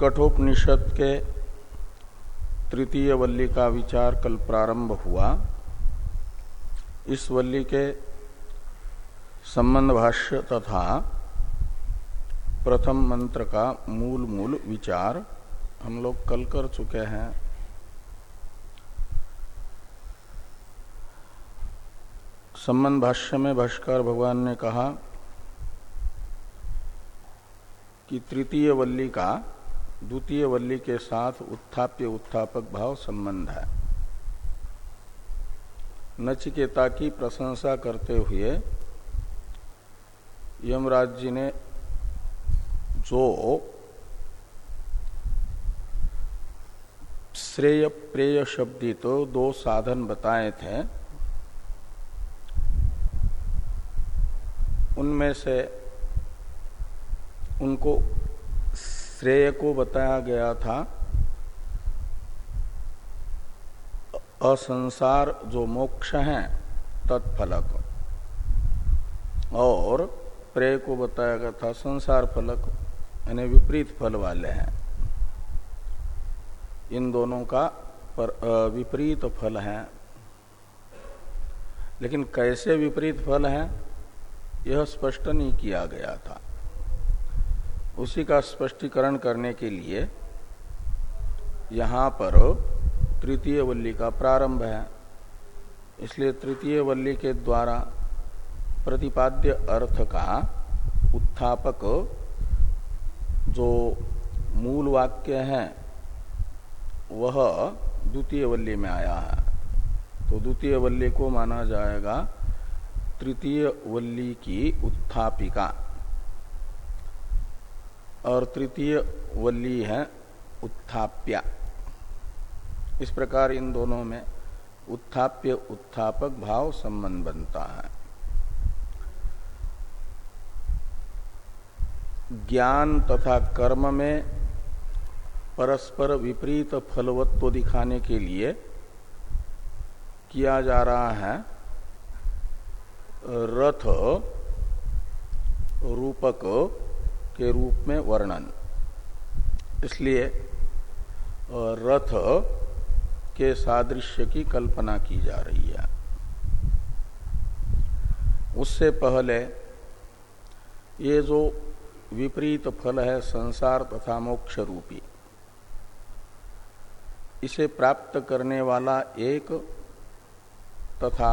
कठोपनिषद के तृतीय वल्ली का विचार कल प्रारंभ हुआ। इस वल्ली के संबंध भाष्य तथा प्रथम मंत्र का मूल मूल विचार हम लोग कल कर चुके हैं। संबंध भाष्य में भाष्कर भगवान ने कहा कि तृतीय वल्ली का द्वितीय वल्ली के साथ उत्थाप्य उत्थापक भाव संबंध है। नचिकेता की प्रशंसा करते हुए यमराज जी ने जो श्रेय प्रेय शब्दी तो दो साधन बताए थे, उनमें से उनको श्रेय को बताया गया था। असंसार जो मोक्ष है तत्फलक और प्रेय को बताया गया था, संसार फलक यानी विपरीत फल वाले हैं। इन दोनों का पर विपरीत फल है। लेकिन कैसे विपरीत फल है, यह स्पष्ट नहीं किया गया था। उसी का स्पष्टीकरण करने के लिए यहाँ पर तृतीय वल्ली का प्रारंभ है। इसलिए तृतीय वल्ली के द्वारा प्रतिपाद्य अर्थ का उत्थापक जो मूल वाक्य है, वह द्वितीय वल्ली में आया है। तो द्वितीय वल्ली को माना जाएगा तृतीय वल्ली की उत्थापिका। और तृतीय वल्ली है उत्थाप्या। इस प्रकार इन दोनों में उत्थाप्य, उत्थापक भाव संबंध बनता है। ज्ञान तथा कर्म में परस्पर विपरीत फलवत्व दिखाने के लिए किया जा रहा है रथ, रूपक के रूप में वर्णन। इसलिए रथ के सादृश्य की कल्पना की जा रही है। उससे पहले, ये जो विपरीत फल है संसार तथा मोक्ष रूपी, इसे प्राप्त करने वाला एक तथा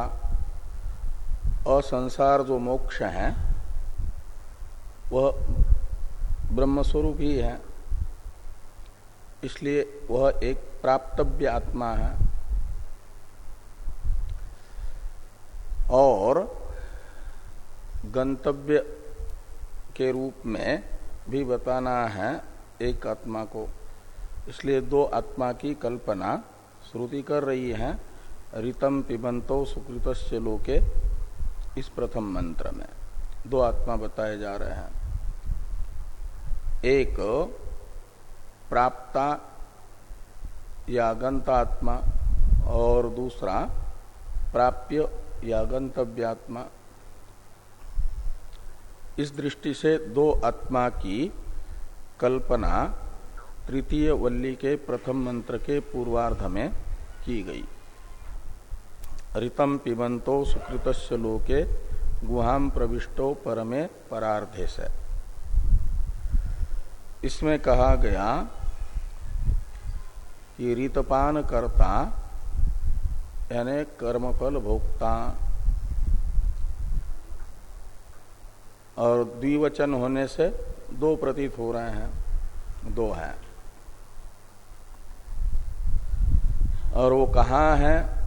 असंसार जो मोक्ष है, वह ब्रह्मस्वरूप ही है। इसलिए वह एक प्राप्तव्य आत्मा है। और गंतव्य के रूप में भी बताना है एक आत्मा को। इसलिए दो आत्मा की कल्पना श्रुति कर रही है। रितम पिबंतो सुकृत लोके। इस प्रथम मंत्र में दो आत्मा बताए जा रहे हैं। एक प्राप्ता या गंतात्मा और दूसरा प्राप्य या गंतव्यात्मा इस दृष्टि से दो आत्मा की कल्पना तृतीय वल्ली के प्रथम मंत्र के पूर्वार्ध में की गई। ऋतम पिबंतो सुकृत लोके गुहाम प्रविष्टो परमे परार्धे से इसमें कहा गया, कि रीतपान करता, यानी कर्मफल भोक्ता। और द्विवचन होने से दो प्रतीत हो रहे हैं, दो हैं। और वो कहाँ है?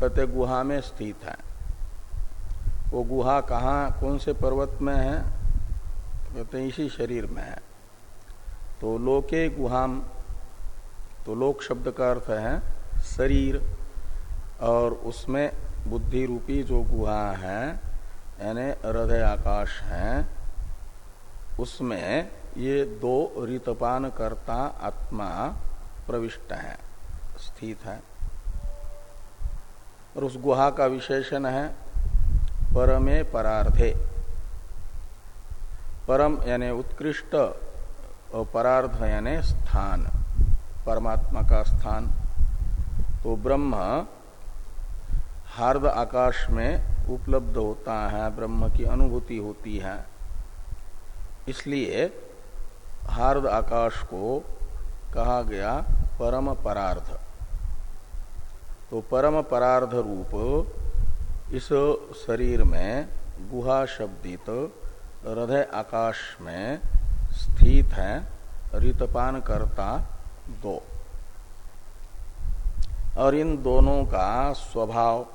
कहते गुहा में स्थित है। वो गुहा कहाँ, कौन से पर्वत में है? कहते इसी शरीर में है। तो लोके गुहाम तो लोक शब्द का अर्थ है शरीर, और उसमें बुद्धि रूपी जो गुहा है, यानी हृदय आकाश है, उसमें ये दो रितपान करता आत्मा प्रविष्ट है, स्थित है। और उस गुहा का विशेषण है, परमे परार्थे। परम यानी उत्कृष्ट और परार्ध यानी स्थान, परमात्मा का स्थान। तो ब्रह्म हार्द आकाश में उपलब्ध होता है, ब्रह्म की अनुभूति होती है। इसलिए हार्द आकाश को कहा गया परम परार्ध। तो परम परार्ध रूप इस शरीर में गुहा शब्दित हृदय आकाश में स्थित है रितपान करता दो। और इन दोनों का स्वभाव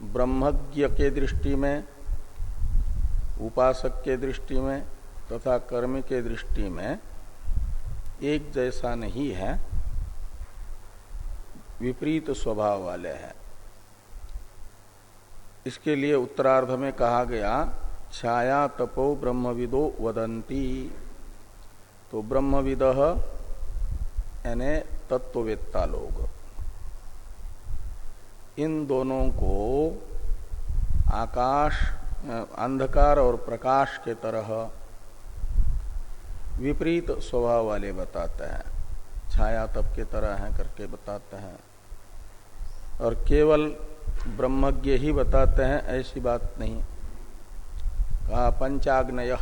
ब्रह्मज्ञ के दृष्टि में, उपासक के दृष्टि में तथा कर्म के दृष्टि में एक जैसा नहीं है, विपरीत स्वभाव वाले हैं। इसके लिए उत्तरार्ध में कहा गया, छाया तपो ब्रह्मविदो वदंती तो ब्रह्मविद, यानी तत्ववेत्ता लोग। इन दोनों को आकाश, अंधकार और प्रकाश के तरह विपरीत स्वभाव वाले बताते हैं। छाया तप के तरह है करके बताते हैं। और केवल ब्रह्मज्ञ ही बताते हैं, ऐसी बात नहीं कहा, पंचाग्नय।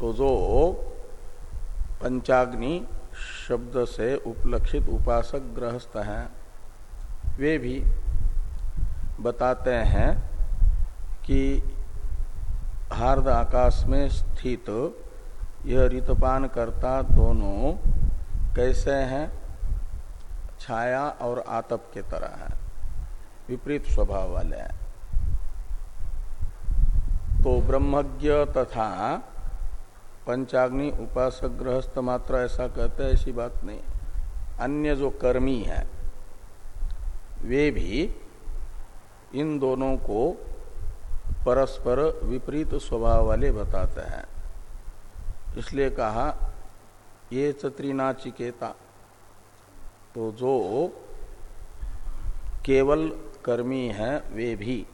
तो जो पंचाग्नि शब्द से उपलक्षित उपासक गृहस्थ हैं, वे भी बताते हैं कि हार्द आकाश में स्थित यह रितपान करता दोनों कैसे हैं? छाया और आतप के तरह हैं। विपरीत स्वभाव वाले हैं। तो ब्रह्मज्ञ तथा पंचाग्नि उपासक गृहस्थ मात्र ऐसा कहते हैं, ऐसी बात नहीं। अन्य जो कर्मी है, वे भी इन दोनों को परस्पर विपरीत स्वभाव वाले बताते हैं। इसलिए कहा, ये चत्रिनाचिकेता। तो जो केवल कर्मी हैं, वे भी।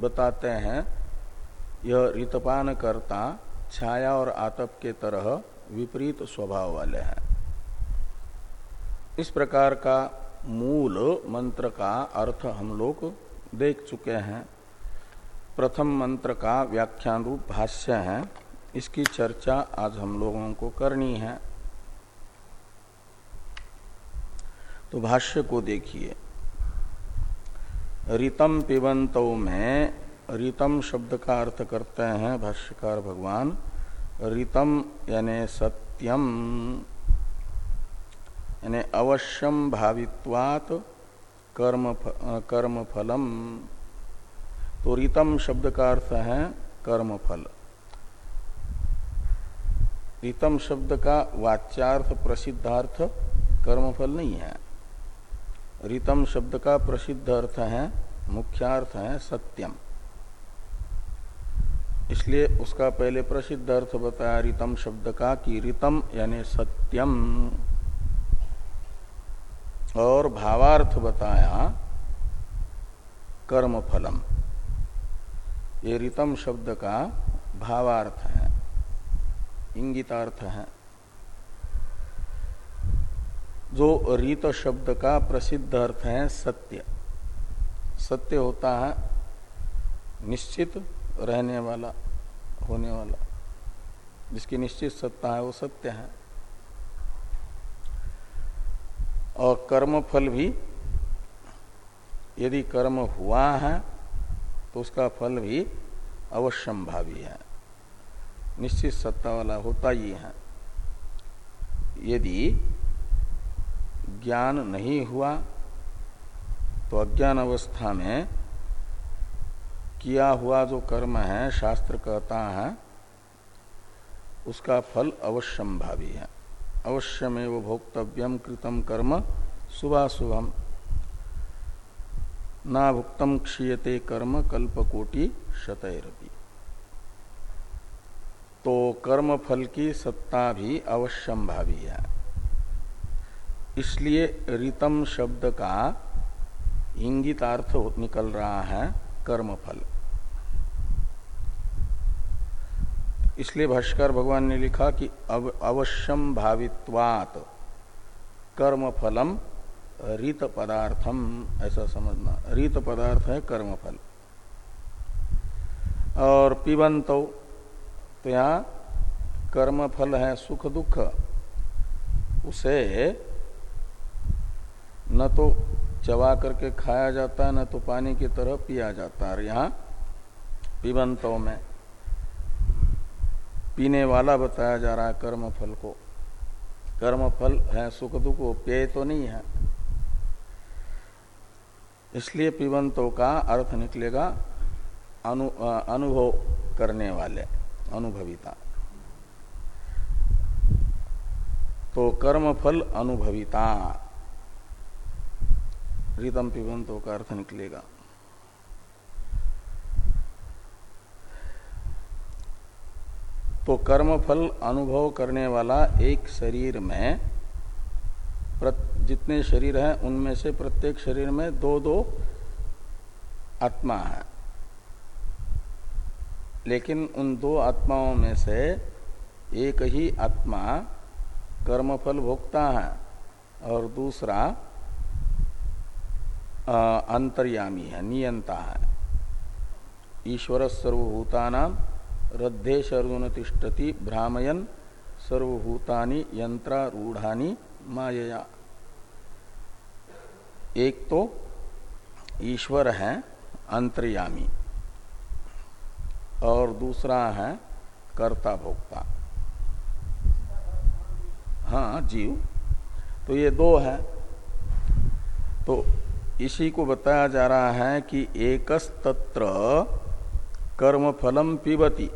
बताते हैं, यह रितपान करता छाया और आतप के तरह विपरीत स्वभाव वाले हैं। इस प्रकार का मूल मंत्र का अर्थ हम लोग देख चुके हैं। प्रथम मंत्र का व्याख्यान रूप भाष्य है। इसकी चर्चा आज हम लोगों को करनी है। तो भाष्य को देखिए। रितम पिबंतो में रितम शब्द का अर्थ करते हैं भाष्यकार भगवान। रितम यानि सत्यम, यानी अवश्यम भावित्वात कर्म कर्म फलम तो रितम शब्द का अर्थ है कर्म फल रितम शब्द का वाच्यार्थ प्रसिद्धार्थ कर्मफल नहीं है। रितम शब्द का प्रसिद्ध अर्थ है, मुख्यार्थ है सत्यम। इसलिए उसका पहले प्रसिद्ध अर्थ बताया रितम शब्द का कि रितम यानी सत्यम। और भावार्थ बताया कर्म फलम ये रितम शब्द का भावार्थ है, इंगितार्थ है। जो रीत शब्द का प्रसिद्ध अर्थ है सत्य। सत्य होता है निश्चित रहने वाला, होने वाला। जिसकी निश्चित सत्ता है वो सत्य है। और कर्म फल भी, यदि कर्म हुआ है तो उसका फल भी अवश्यम भावी है। निश्चित सत्ता वाला होता ही है। यदि ज्ञान नहीं हुआ तो अज्ञान अवस्था में किया हुआ जो कर्म है, शास्त्र कहता है, उसका फल अवश्यम भावी है। अवश्यमेव भोक्तव्यम कृतम कर्म शुभा शुभम ना भुक्तम क्षीयते कर्म कल्पकोटि शतरपी। तो कर्म फल की सत्ता भी अवश्यम भावी है। इसलिए रितम शब्द का इंगितार्थ निकल रहा है कर्मफल। इसलिए भाष्कर भगवान ने लिखा कि अव, अवश्यम भावित्वात कर्म फलम रीत पदार्थम ऐसा समझना। रीत पदार्थ है कर्म फल और पिबंत तो यहाँ कर्म फल है सुख दुख। उसे न तो चबा करके खाया जाता है न तो पानी की तरह पिया जाता है। यहाँ पिबंतों में पीने वाला बताया जा रहा है कर्म फल को। कर्म फल है सुख दुख वो पेय तो नहीं है। इसलिए पिबंतों का अर्थ निकलेगा अनु, अनुभव करने वाले अनुभविता। तो कर्म फल अनुभविता। रितम पिबंतों का अर्थ निकलेगा। तो कर्म फल अनुभव करने वाला एक शरीर में जितने शरीर हैं, उनमें से प्रत्येक शरीर में दो दो आत्मा है। लेकिन उन दो आत्माओं में से एक ही आत्मा कर्मफल भोगता है और दूसरा अंतर्यामी है, नियंता है। ईश्वर सर्वभूतानाम रद्धे शर्जुन तिष्ठति भ्रामयन सर्वभूतानि यंत्रारूढ़ानी मायया। एक तो ईश्वर है, अंतर्यामी। और दूसरा है, कर्ता भोक्ता। हाँ जीव। तो ये दो है। तो इसी को बताया जा रहा है कि एकस तत्र कर्म फलम पीबती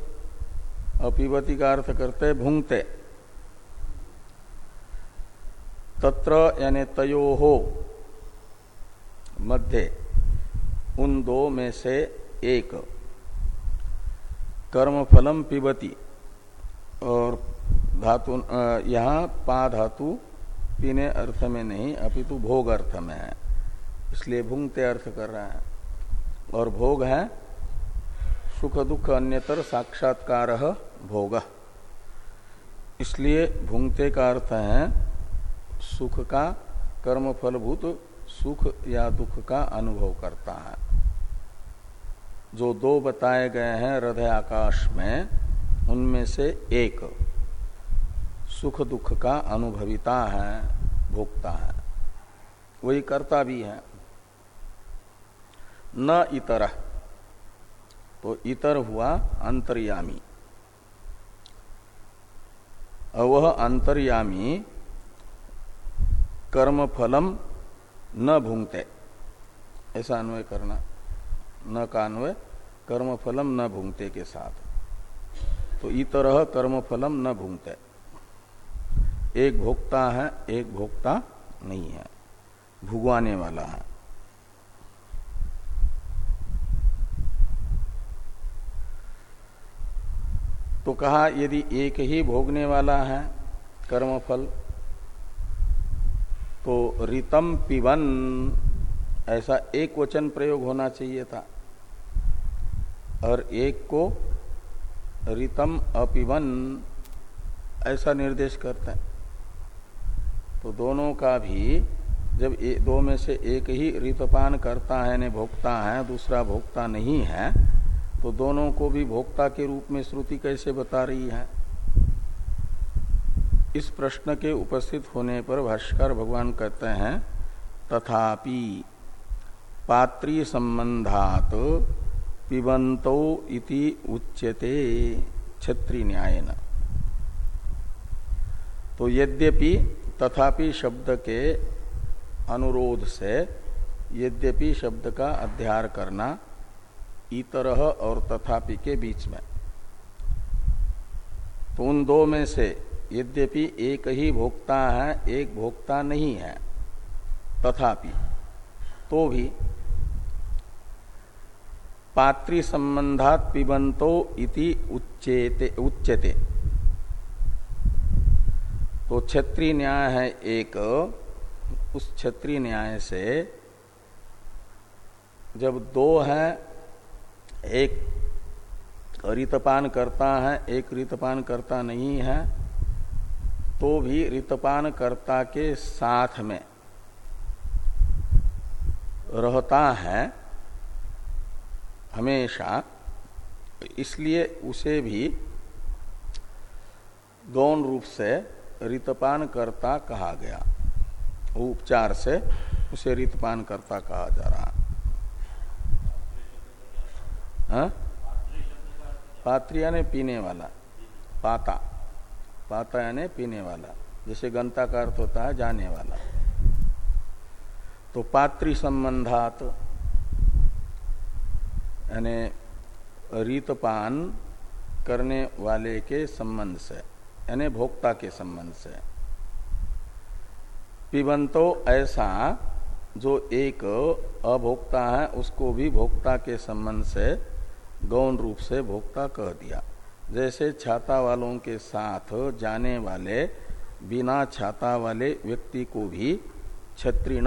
अपीबती का अर्थ करते भूंगते। तत्र यानी तयो हो मध्य, उन दो में से एक। कर्म फलम पिबती और धातु यहाँ पा धातु पीने अर्थ में नहीं, अपितु भोग अर्थ में है। इसलिए भूंगते अर्थ कर रहे हैं। और भोग है, सुख दुख अन्यतर साक्षात्कार भोग। इसलिए भूंगते का अर्थ है, सुख का कर्म फलभूत सुख या दुख का अनुभव करता है। जो दो बताए गए हैं हृदय आकाश में, उनमें से एक सुख दुख का अनुभविता है, भोगता है। वही करता भी है। न इतर। तो इतर हुआ अंतर्यामी। वह अंतर्यामी कर्म फलम न भूंगते। ऐसा अन्वय करना। न का अन्वय? कर्म फलम न भूंगते के साथ। तो इतरह कर्म फलम न भूंगते। एक भोक्ता है, एक भोक्ता नहीं है। भुगवाने वाला है। तो कहा यदि एक ही भोगने वाला है कर्मफल तो रितम पिबन ऐसा एक वचन प्रयोग होना चाहिए था। और एक को रितम अपिवन ऐसा निर्देश करते हैं। तो दोनों का भी जब ए, दो में से एक ही ऋतपान करता है ने भोक्ता है दूसरा भोगता नहीं है तो दोनों को भी भोक्ता के रूप में श्रुति कैसे बता रही है? इस प्रश्न के उपस्थित होने पर भाष्कर भगवान कहते हैं, तथापि पात्री संबंधात पिबंतो इति उच्यते छत्री न्याय तो यद्यपि तथापि शब्द के अनुरोध से यद्यपि शब्द का अध्यार करना इतरह और तथापि के बीच में। तो उन दो में से यद्यपि एक ही भोक्ता है, एक भोक्ता नहीं है, तथापि तो भी पात्री संबंधात पिबंतो इति उच्चेते उच्चते तो क्षत्रिय न्याय है एक, उस क्षत्रिय न्याय से जब दो है एक रितपान करता है, एक रितपान करता नहीं है तो भी रितपान करता के साथ में रहता है हमेशा, इसलिए उसे भी गौण रूप से रितपान करता कहा गया। उपचार से उसे रितपान करता कहा जा रहा पात्र यानी पीने वाला। पाता। पाता यानी पीने वाला। जैसे गंता का अर्थ होता है जाने वाला। तो पात्री संबंधात, यानी रीतपान करने वाले के संबंध से, यानी भोक्ता के संबंध से। पिबंतो ऐसा, जो एक अभोक्ता है, उसको भी भोक्ता के संबंध से गौण रूप से भोक्ता कह दिया। जैसे छाता वालों के साथ जाने वाले, बिना छाता वाले व्यक्ति को भी छत्रिण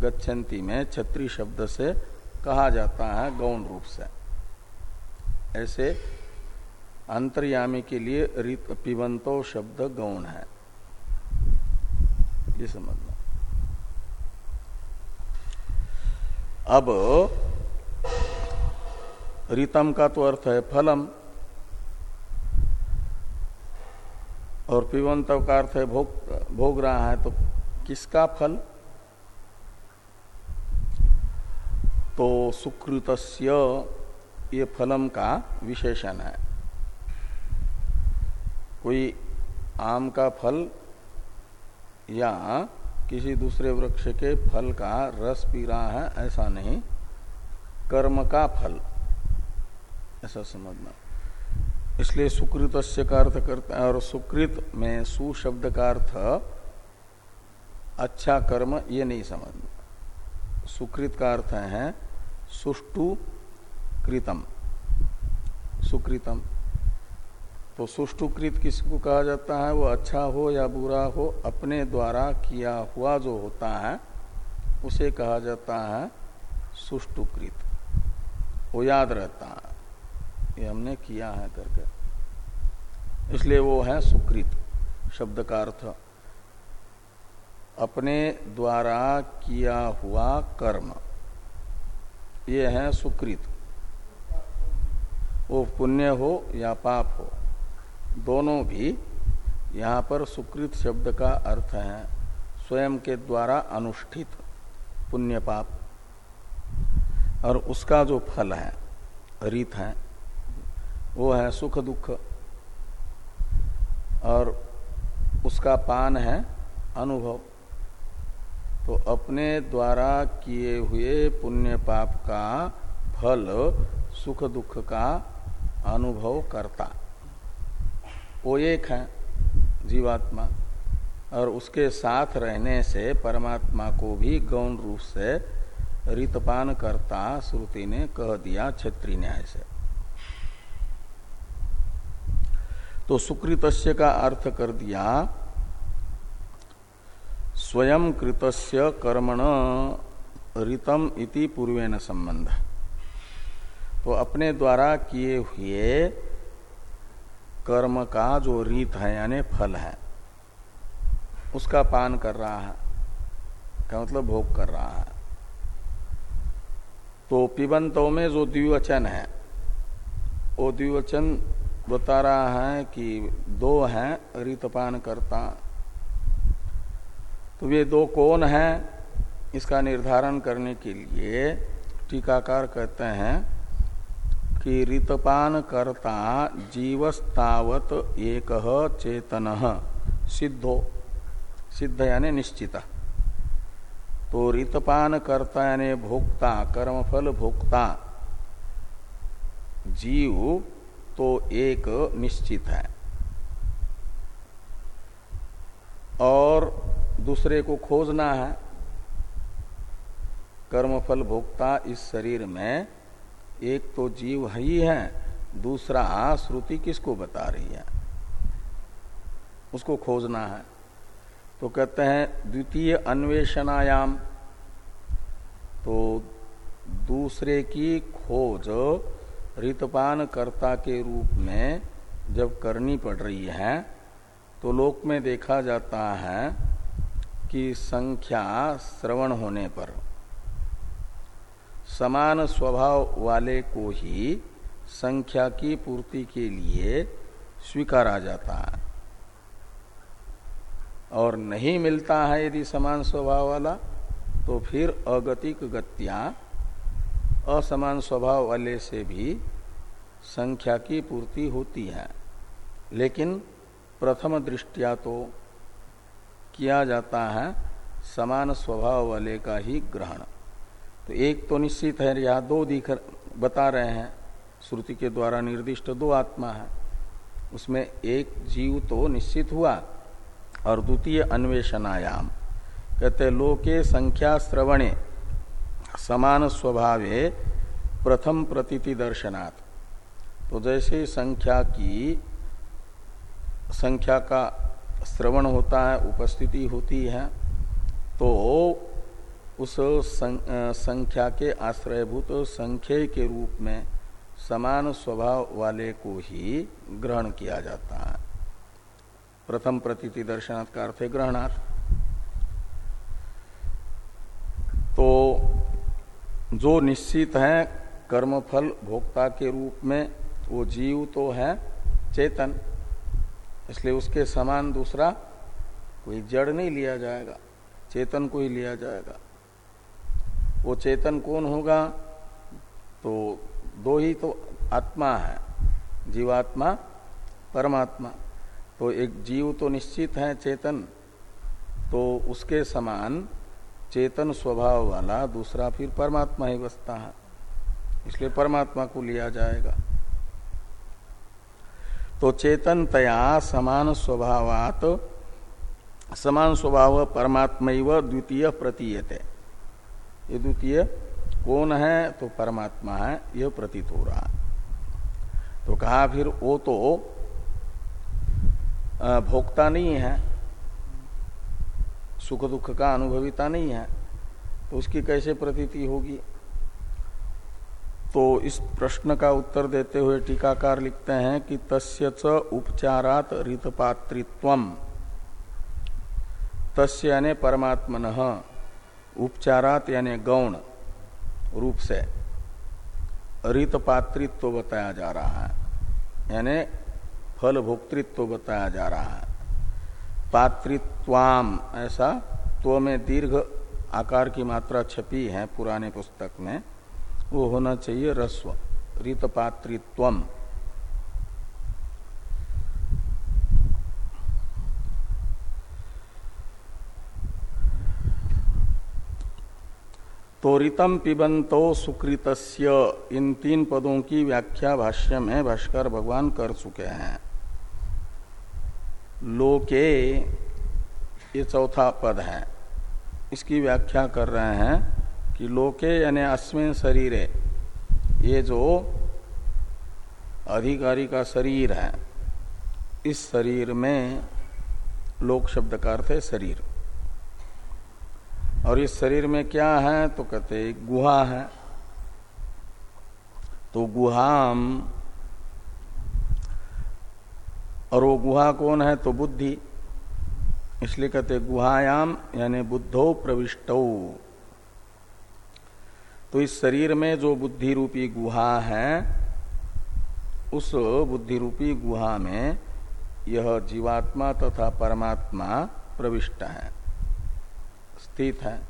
गच्छन्ति में छत्री शब्द से कहा जाता है गौण रूप से। ऐसे अंतर्यामी के लिए रित पिबंतो शब्द गौण है। ये समझना। अब रितम का तो अर्थ है फलम, और पिबंत का अर्थ है भोग भोग रहा है तो किसका फल? तो सुकृत ये फलम का विशेषण है। कोई आम का फल या किसी दूसरे वृक्ष के फल का रस पी रहा है, ऐसा नहीं। कर्म का फल। ऐसा समझना। इसलिए सुकृत का अर्थ करता है, और सुकृत में सुशब्द का अर्थ अच्छा कर्म, ये नहीं समझना। सुकृत का अर्थ है सुष्टु कृतम। सुकृतम। तो सुष्टुकृत किसको कहा जाता है? वो अच्छा हो या बुरा हो, अपने द्वारा किया हुआ जो होता है, उसे कहा जाता है सुष्टुकृत वो याद रहता है। ये हमने किया है करके इसलिए वो है सुकृत, शब्द का अर्थ। अपने द्वारा किया हुआ कर्म। ये है सुकृत। वो पुण्य हो या पाप हो, दोनों भी यहाँ पर सुकृत शब्द का अर्थ है। स्वयं के द्वारा अनुष्ठित पुण्य पाप। और उसका जो फल है, रीत है वो है सुख दुख। और उसका पान है अनुभव। तो अपने द्वारा किए हुए पुण्य पाप का फल सुख दुख का अनुभव करता। वो एक है जीवात्मा। और उसके साथ रहने से परमात्मा को भी गौण रूप से रितपान करता श्रुति ने कह दिया छत्री न्याय से। तो सुकृतस्य का अर्थ कर दिया, स्वयं कृतस्य कर्मण रितम इति पूर्वेन संबंध। तो अपने द्वारा किए हुए कर्म का जो रीत है, यानी फल है, उसका पान कर रहा है क्या मतलब भोग कर रहा है। तो पिबंतों में जो द्विवचन है, वो द्विवचन बता रहा है कि दो हैं रीतपान करता तो वे दो कौन हैं, इसका निर्धारण करने के लिए टीकाकार कहते हैं कि ऋतपान करता जीवस्तावत एक चेतन, सिद्धो, सिद्ध यानी निश्चित। तो ऋतपान करता यानी भोक्ता, कर्मफल भोक्ता, जीव तो एक निश्चित है। और दूसरे को खोजना है। कर्मफल भोक्ता इस शरीर में एक तो जीव ही है, दूसरा श्रुति किसको बता रही है? उसको खोजना है। तो कहते हैं, द्वितीय अन्वेषणायाम। तो दूसरे की खोज रितपान कर्ता के रूप में जब करनी पड़ रही है तो लोक में देखा जाता है कि संख्या श्रवण होने पर समान स्वभाव वाले को ही संख्या की पूर्ति के लिए स्वीकारा जाता है। और नहीं मिलता है यदि समान स्वभाव वाला तो फिर अगतिक गत्या असमान स्वभाव वाले से भी संख्या की पूर्ति होती है। लेकिन प्रथम दृष्टिया तो किया जाता है समान स्वभाव वाले का ही ग्रहण। तो एक तो निश्चित है, यहाँ दो दिख बता रहे हैं। श्रुति के द्वारा निर्दिष्ट दो आत्मा है। उसमें एक जीव तो निश्चित हुआ और द्वितीय अन्वेषणायाम। कहते लोके संख्या श्रवणे। समान स्वभावे प्रथम प्रतीति दर्शनात्। तो जैसे संख्या की, संख्या का श्रवण होता है, उपस्थिति होती है तो उस संख्या के आश्रयभूत संख्य के रूप में समान स्वभाव वाले को ही ग्रहण किया जाता है। प्रथम प्रतीति दर्शनात् का अर्थ ग्रहणार्थ तो जो निश्चित है, कर्मफल भोक्ता के रूप में, वो जीव तो है, चेतन। इसलिए उसके समान दूसरा कोई जड़ नहीं लिया जाएगा, चेतन को ही लिया जाएगा। वो चेतन कौन होगा? तो दो ही तो आत्मा है, जीवात्मा, परमात्मा। तो एक जीव तो निश्चित है, चेतन। तो उसके समान चेतन स्वभाव वाला दूसरा फिर परमात्मा ही बसता है। इसलिए परमात्मा को लिया जाएगा। तो चेतन तया समान स्वभावात, समान स्वभाव परमात्मा द्वितीय प्रतीयते। ये द्वितीय कौन है? तो परमात्मा है, यह प्रतीत हो रहा तो कहा फिर वो तो भोक्ता नहीं है। सुख दुख का अनुभविता नहीं है तो उसकी कैसे प्रतीति होगी? तो इस प्रश्न का उत्तर देते हुए टीकाकार लिखते हैं कि तस्य च उपचारात ऋतपात्रित्व तस्य यानी परमात्मन, उपचारात यानी गौण रूप से ऋतपात्रित्व बताया जा रहा है, यानी फल भोक्तृत्व बताया जा रहा है। पात्रित्वाम, ऐसा तो में दीर्घ आकार की मात्रा छपी है पुराने पुस्तक में, वो होना चाहिए रस्व ऋतपात्रित्व तो ऋतम पिबंतो सुकृत इन तीन पदों की व्याख्या भाष्य में भाष्कर भगवान कर चुके हैं। लोके ये चौथा पद है। इसकी व्याख्या कर रहे हैं कि लोके यानी अश्विन शरीर, ये जो अधिकारी का शरीर है, इस शरीर में लोक शब्द का अर्थ है शरीर। और इस शरीर में क्या है? तो कहते गुहा है। तो गुहाम और वो गुहा कौन है? तो बुद्धि। इसलिए कहते गुहायाम, यानी बुद्धो प्रविष्ट। तो इस शरीर में जो बुद्धि रूपी गुहा है, उस बुद्धि रूपी गुहा में यह जीवात्मा तथा परमात्मा प्रविष्ट है, स्थित है।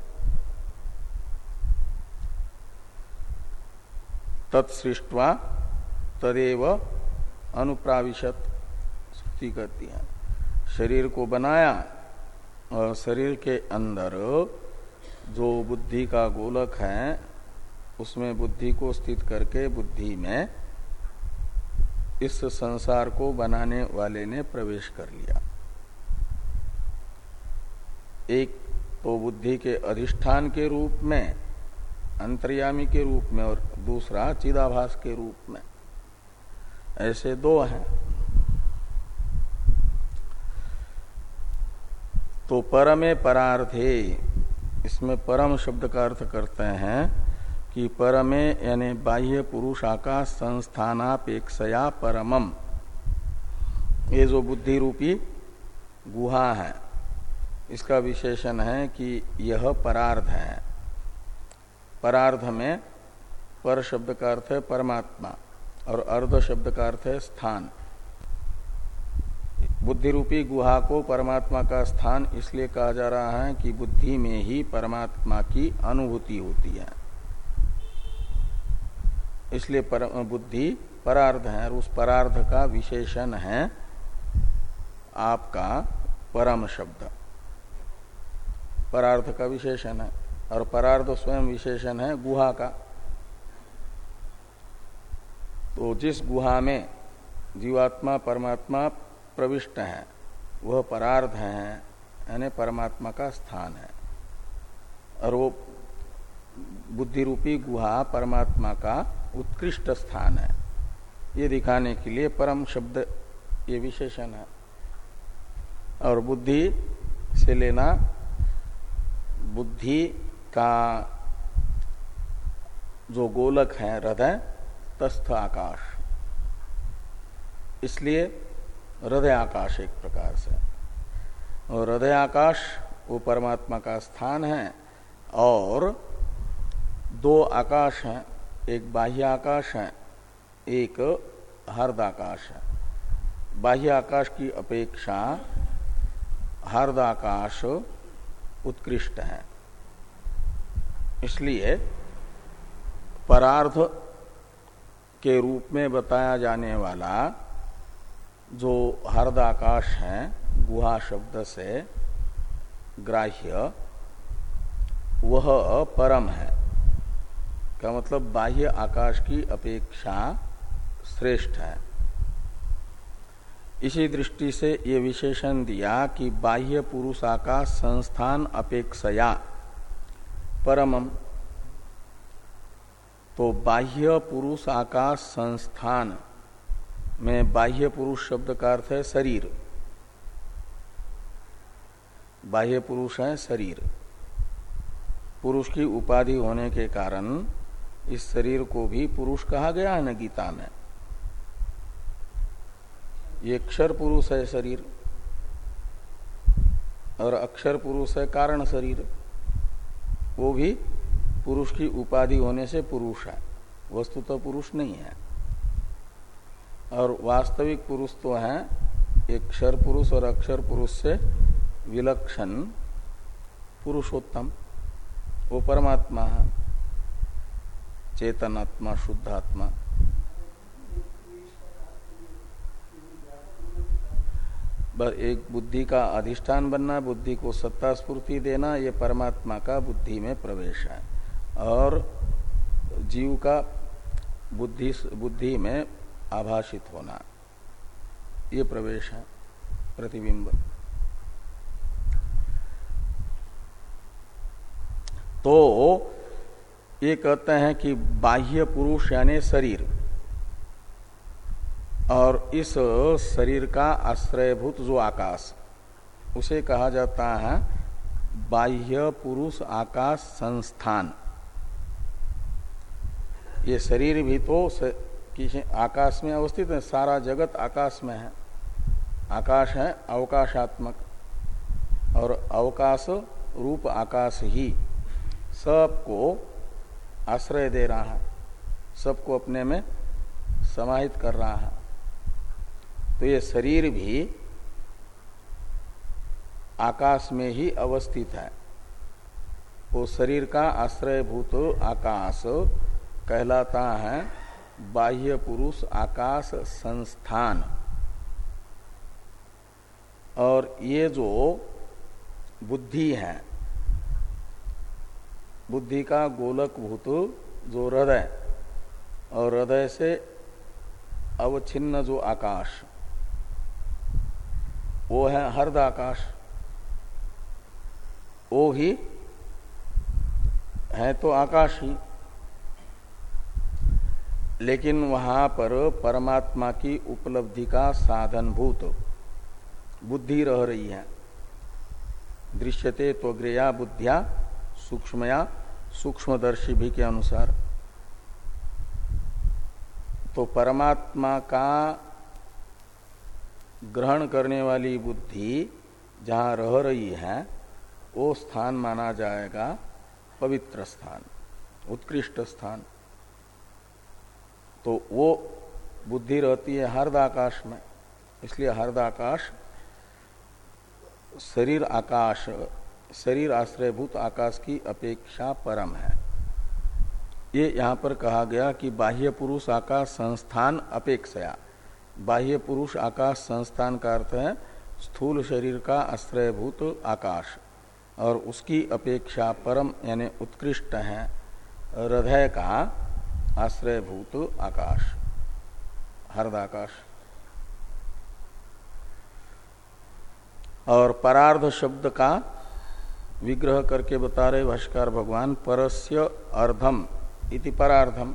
तत्सृष्टवा तदेव अनुप्राविशत। स्तुति करती है। शरीर को बनाया और शरीर के अंदर जो बुद्धि का गोलक है, उसमें बुद्धि को स्थित करके बुद्धि में इस संसार को बनाने वाले ने प्रवेश कर लिया। एक तो बुद्धि के अधिष्ठान के रूप में, अंतर्यामी के रूप में और दूसरा चिदाभास के रूप में। ऐसे दो हैं। तो परमे परार्थे, इसमें परम शब्द का अर्थ करते हैं कि परमे यानी बाह्य पुरुष आकाश संस्थानापेक्षया परमम। ये जो बुद्धि रूपी गुहा है, इसका विशेषण है कि यह परार्ध है। परार्ध में पर शब्द का अर्थ है परमात्मा और अर्ध शब्द का अर्थ है स्थान। बुद्धि रूपी गुहा को परमात्मा का स्थान इसलिए कहा जा रहा है कि बुद्धि में ही परमात्मा की अनुभूति होती है। इसलिए पर, बुद्धि परार्ध है और उस परार्ध का विशेषण है आपका परम शब्द। परार्थ का विशेषण है और परार्थ स्वयं विशेषण है गुहा का। तो जिस गुहा में जीवात्मा परमात्मा प्रविष्ट है, वह परार्थ है, यानी परमात्मा का स्थान है। और वो बुद्धि रूपी गुहा परमात्मा का उत्कृष्ट स्थान है। ये दिखाने के लिए परम शब्द ये विशेषण है। और बुद्धि से लेना, बुद्धि का जो गोलक है, हृदय, तस्थ आकाश। इसलिए हृदय आकाश एक प्रकार से। और हृदय आकाश वो परमात्मा का स्थान है और दो आकाश हैं, एक बाह्य आकाश है, एक हर्द आकाश है। बाह्य आकाश की अपेक्षा हर्द आकाश उत्कृष्ट है। इसलिए परार्थ के रूप में बताया जाने वाला जो हर्द आकाश है, गुहा शब्द से ग्राह्य, वह परम है। का मतलब बाह्य आकाश की अपेक्षा श्रेष्ठ है? इसी दृष्टि से ये विशेषण दिया कि बाह्य पुरुष आकाश संस्थान अपेक्षया परमम। तो बाह्य पुरुष आकाश संस्थान में बाह्य पुरुष शब्द का अर्थ है शरीर। बाह्य पुरुष है शरीर। पुरुष की उपाधि होने के कारण इस शरीर को भी पुरुष कहा गया है न गीता में। ये अक्षर पुरुष है शरीर और अक्षर पुरुष है कारण शरीर। वो भी पुरुष की उपाधि होने से पुरुष है। वस्तु तो पुरुष नहीं है। और वास्तविक पुरुष तो है, एक क्षर पुरुष और अक्षर पुरुष से विलक्षण, पुरुषोत्तम, वो परमात्मा है, चेतनात्मा, शुद्धात्मा। बस एक बुद्धि का अधिष्ठान बनना, बुद्धि को सत्ता स्फूर्ति देना, ये परमात्मा का बुद्धि में प्रवेश है। और जीव का बुद्धि बुद्धि में आभाषित होना। ये प्रवेश है, प्रतिबिंब। तो ये कहते हैं कि बाह्य पुरुष यानी शरीर और इस शरीर का आश्रयभूत जो आकाश, उसे कहा जाता है बाह्य पुरुष आकाश संस्थान। ये शरीर भी तो कि आकाश में अवस्थित है, सारा जगत आकाश में है। आकाश है अवकाशात्मक, और अवकाश रूप आकाश ही। सबको आश्रय दे रहा है, सबको अपने में समाहित कर रहा है। तो ये शरीर भी आकाश में ही अवस्थित है। वो शरीर का आश्रयभूत आकाश कहलाता है बाह्य पुरुष आकाश संस्थान। और ये जो बुद्धि है, बुद्धि का गोलक भूत जो हृदय, और हृदय से अवच्छिन्न जो आकाश, वो है हर्द आकाश। वो ही है तो आकाश ही। लेकिन वहाँ पर परमात्मा की उपलब्धि का साधनभूत बुद्धि रह रही है। दृश्यते त्वग्रया बुद्धिया, सूक्ष्मया, सूक्ष्मदर्शी भी के अनुसार। तो परमात्मा का ग्रहण करने वाली बुद्धि जहाँ रह रही है, वो स्थान माना जाएगा पवित्र स्थान, उत्कृष्ट स्थान। तो वो बुद्धि रहती है हर्द आकाश में। इसलिए हर्द आकाश शरीर आकाश, शरीर आश्रयभूत आकाश की अपेक्षा परम है। ये यहाँ पर कहा गया कि बाह्य पुरुष आकाश संस्थान अपेक्षया। बाह्य पुरुष आकाश संस्थान का अर्थ है स्थूल शरीर का आश्रयभूत आकाश। और उसकी अपेक्षा परम यानी उत्कृष्ट है। हृदय का आश्रयभूत आकाश हृदय और परार्ध शब्द का विग्रह करके बता रहे भाष्कर भगवान, परस्य अर्धम इति परार्धम।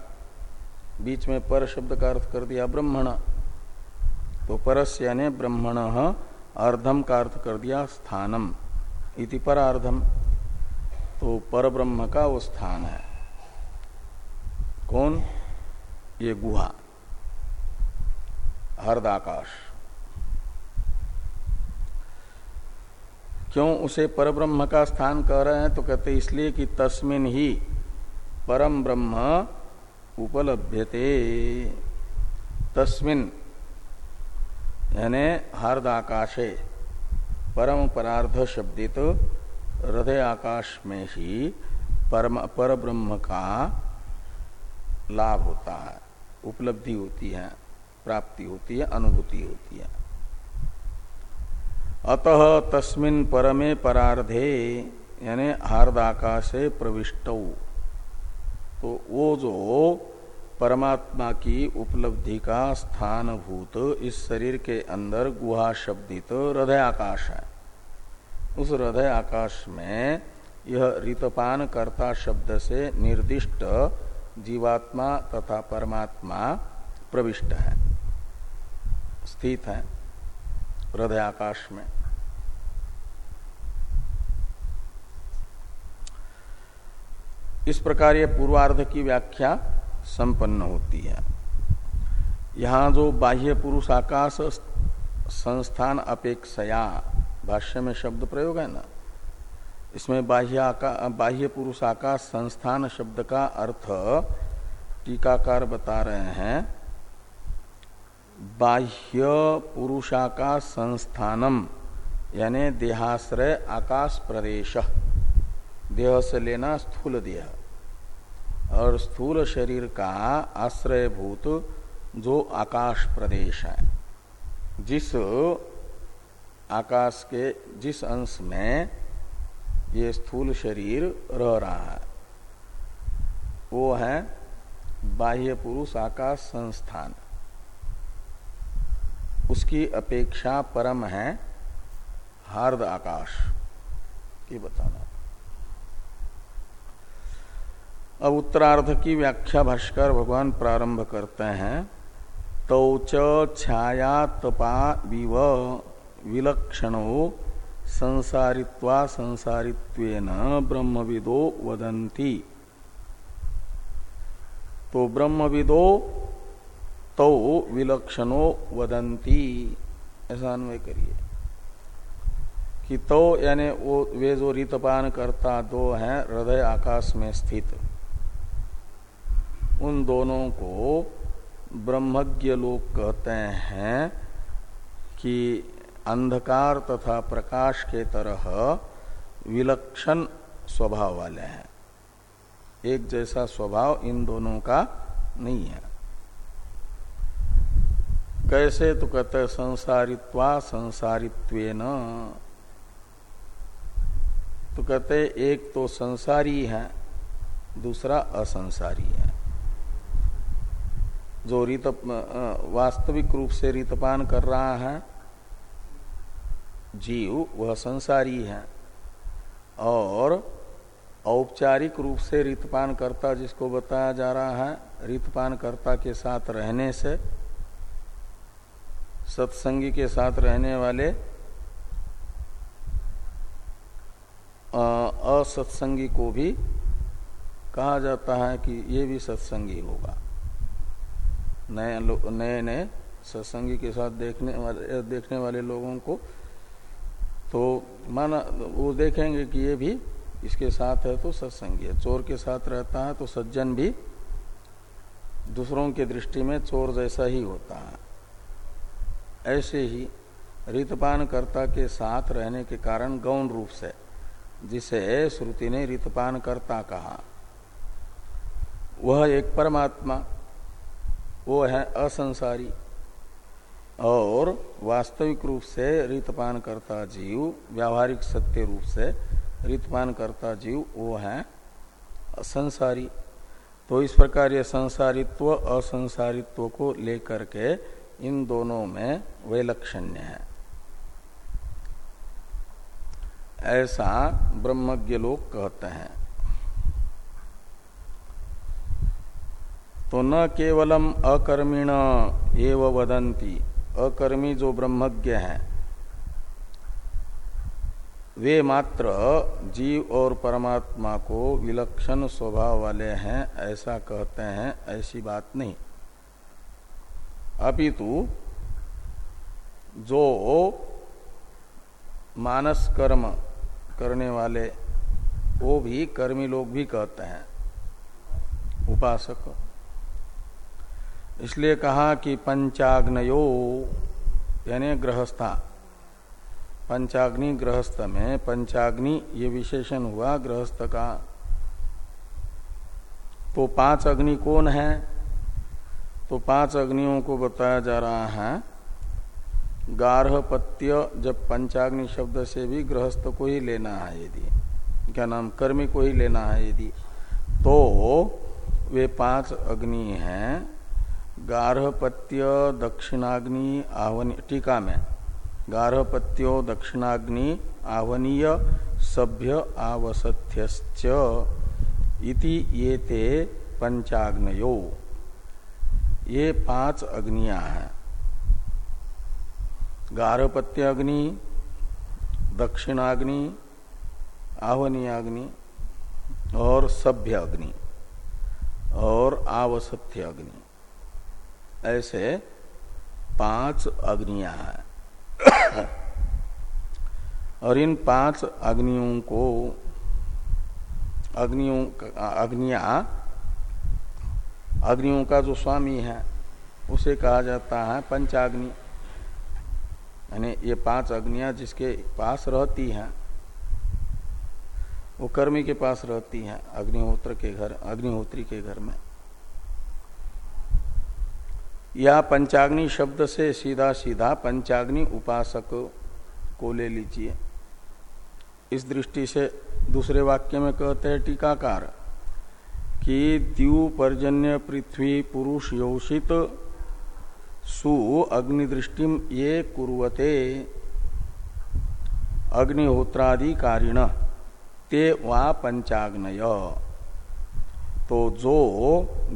बीच में पर शब्द का अर्थ कर दिया ब्रह्मण। तो परस्य ने ब्रह्मण अर्धम का अर्थ कर दिया स्थानम इति परार्धम। तो पर ब्रह्म का वो स्थान है। कौन? ये गुहा। हरदाकाश क्यों उसे परब्रह्म का स्थान कह रहे हैं? तो कहते इसलिए कि तस्मिन ही परम ब्रह्म उपलभ्यते। तस्मिन, यानी हर्द आकाशे, परम परार्ध शब्दित हृदय आकाश में ही परम पर ब्रह्म का लाभ होता है, उपलब्धि होती है, प्राप्ति होती है, अनुभूति होती है। अतः तस्मिन परमे परार्धे, यानी हार्दाकाशे प्रविष्ट। तो वो जो परमात्मा की उपलब्धि का स्थानभूत, इस शरीर के अंदर गुहा शब्दित हृदय आकाश है। उस हृदय आकाश में यह रितपान कर्ता शब्द से निर्दिष्ट जीवात्मा तथा परमात्मा प्रविष्ट है, स्थित है हृदय आकाश में। इस प्रकार ये पूर्वार्ध की व्याख्या संपन्न होती है। यहाँ जो बाह्य पुरुष आकाश संस्थान अपेक्षया भाष्य में शब्द प्रयोग है ना इसमें बाह्य बाह्य पुरुष आकाश संस्थान शब्द का अर्थ टीकाकार बता रहे हैं। बाह्य पुरुषाकाश संस्थानम, यानी देहाश्रय आकाश प्रदेश। देह से लेना स्थूल देह। और स्थूल शरीर का आश्रयभूत जो आकाश प्रदेश है। जिस आकाश के, जिस अंश में ये स्थूल शरीर रह रहा है। वो है बाह्य पुरुष आकाश संस्थान। उसकी अपेक्षा परम है हार्द आकाश। ये बताना। अब उत्तरार्ध की व्याख्या भाष्कर भगवान प्रारंभ करते हैं। तौच तो छाया तपा विव विलक्षणो संसारित्वा संसारित्वेन ब्रह्मविदो वदंती तो ब्रह्मविदो तो विलक्षणो वदंती ऐसा अन्वय करिए। कि तो यानी वो वे जो रितपान करता दो हैं, हृदय आकाश में स्थित। उन दोनों को ब्रह्मज्ञ लोग कहते हैं कि अंधकार तथा प्रकाश के तरह विलक्षण स्वभाव वाले हैं। एक जैसा स्वभाव इन दोनों का नहीं है। कैसे तो कहते संसारित्वा संसारित्वेन। तो कहते एक तो संसारी है, दूसरा असंसारी है। जो रित वास्तविक रूप से रितपान कर रहा है जीव, वह संसारी है। और औपचारिक रूप से रितपान करता जिसको बताया जा रहा है रितपान करता के साथ रहने से, सत्संगी के साथ रहने वाले असत्संगी को भी कहा जाता है कि ये भी सत्संगी होगा। नए नए नए सत्संगी के साथ देखने वाले देखने वाले लोगों को तो माना, वो देखेंगे कि ये भी इसके साथ है तो सत्संगी है। चोर के साथ रहता है तो सज्जन भी दूसरों की दृष्टि में चोर जैसा ही होता है। ऐसे ही कर्ता के साथ रहने के कारण गौण रूप से, जिसे श्रुति ने रितपान कर्ता कहा। वह एक परमात्मा, वो है असंसारी। और वास्तविक रूप से रितपान करता जीव, व्यावहारिक सत्य रूप से रितपान करता जीव, वो है संसारी। तो इस प्रकार ये संसारित्व, असंसारित्व को लेकर के इन दोनों में वैलक्षण्य है। ऐसा ब्रह्मज्ञ लोग कहते हैं। तो न केवलम अकर्मिण एव वदंती अकर्मी जो ब्रह्मज्ञ हैं, वे मात्र जीव और परमात्मा को विलक्षण स्वभाव वाले हैं, ऐसा कहते हैं, ऐसी बात नहीं। अपितु, जो मानस कर्म करने वाले, वो भी कर्मी लोग भी कहते हैं, उपासक। इसलिए कहा कि पंचाग्नयो, यानी गृहस्था। पंचाग्नि गृहस्थ में, पंचाग्नि, ये विशेषण हुआ गृहस्थ का। तो पाँच अग्नि कौन है? तो पाँच अग्नियों को बताया जा रहा है। गार्हपत्य, जब पंचाग्नि शब्द से भी गृहस्थ को ही लेना है यदि। क्या नाम? कर्मी को ही लेना है यदि। तो वे पाँच अग्नि हैं। गार्हपत्य दक्षिणाग्नि आहवनी टीका में गार्हपत्यो दक्षिणाग्नि आहवनीय सभ्य आवसथ्यश्च इति ये ते पंचाग्नयो। ये पाँच अग्नियाँ हैं। गार्हपत्य अग्नि दक्षिणाग्नि आहवनीय अग्नि और सभ्य अग्नि और आवसथ्य अग्नि ऐसे पाँच अग्नियाँ हैं। और इन पाँच अग्नियों को, अग्नियों अग्निया, अग्नियों का जो स्वामी है, उसे कहा जाता है पंचाग्नि। यानी ये पाँच अग्नियाँ जिसके पास रहती हैं, वो कर्मी के पास रहती हैं, अग्निहोत्र के घर, अग्निहोत्री के घर में। या पंचाग्नि शब्द से सीधा सीधा पंचाग्नि उपासक को ले लीजिए। इस दृष्टि से दूसरे वाक्य में कहते हैं टीकाकार कि द्यू पर्जन्य पृथ्वी पुरुष योषित सु अग्निदृष्टि ये कुरुवते अग्निहोत्राधिकारिण ते वा पंचाग्नय। तो जो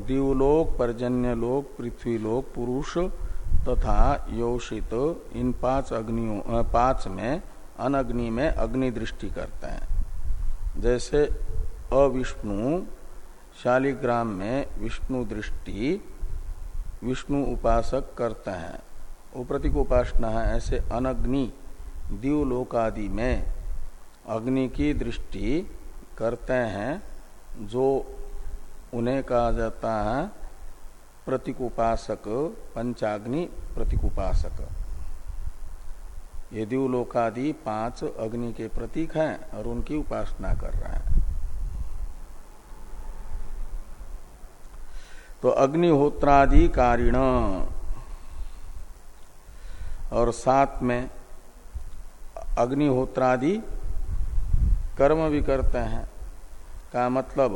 दिवलोक पर्जन्य लोक पृथ्वी लोक पुरुष तथा योषित इन पाँच अग्नियों पाँच में, अनग्नि में अग्नि दृष्टि करते हैं। जैसे अविष्णु, शालिग्राम में विष्णु दृष्टि, विष्णु उपासक करते हैं। वो प्रतीक उपासना है ऐसे अनग्नि, दिवलोकादि में अग्नि की दृष्टि करते हैं, जो उन्हें कहा जाता है प्रतीक उपासक पंचाग्नि प्रतीक उपासक ये दिवलोकादि पाँच अग्नि के प्रतीक हैं और उनकी उपासना कर रहे हैं। तो अग्निहोत्रादि कारिण और साथ में अग्निहोत्रादि कर्म भी करते हैं। का मतलब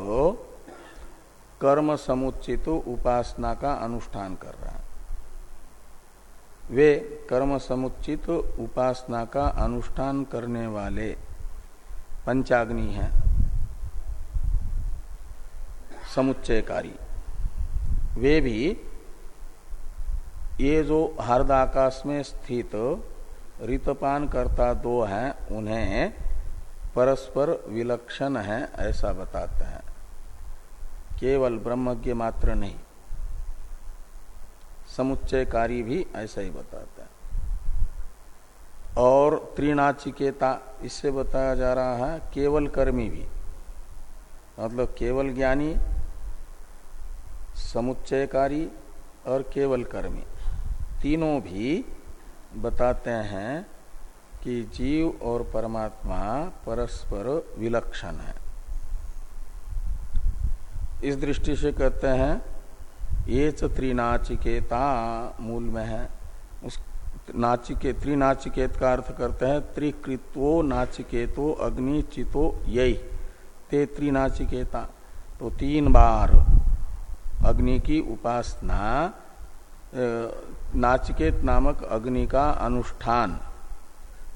कर्म समुचित उपासना का अनुष्ठान कर रहा है। वे कर्म समुचित उपासना का अनुष्ठान करने वाले पंचाग्नि हैं। समुच्चयकारी। वे भी ये जो हरदाकाश में स्थित ऋतपान करता दो हैं, उन्हें परस्पर विलक्षण है, ऐसा बताते हैं। केवल ब्रह्मज्ञ मात्र नहीं। समुच्चयकारी भी ऐसा ही बताता है। और त्रिनाचिकेता, इससे बताया जा रहा है, केवल कर्मी भी। मतलब केवल ज्ञानी, समुच्चयकारी और केवल कर्मी। तीनों भी बताते हैं कि जीव और परमात्मा परस्पर विलक्षण है। इस दृष्टि से कहते हैं, ये त्रिनाचिकेता मूल में है। उस नाचिके, त्रिनाचिकेत का अर्थ करते हैं, त्रिकृत्वो नाचिकेतो अग्नि चितो यही ते त्रिनाचिकेता। तो तीन बार अग्नि की उपासना नाचिकेत नामक अग्नि का अनुष्ठान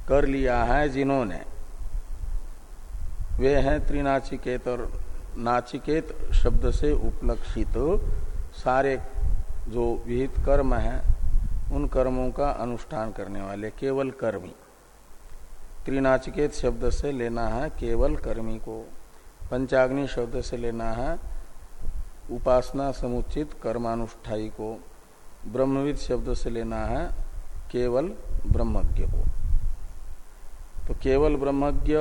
कर लिया है जिन्होंने। वे हैं त्रिनाचिकेत और नाचिकेत शब्द से उपलक्षित सारे जो विहित कर्म हैं, उन कर्मों का अनुष्ठान करने वाले केवल कर्मी। त्रिनाचिकेत शब्द से लेना है केवल कर्मी को। पंचाग्नि शब्द से लेना है उपासना समुचित कर्मानुष्ठाई को। ब्रह्मविद शब्द से लेना है केवल ब्रह्मज्ञ को। तो केवल ब्रह्मज्ञ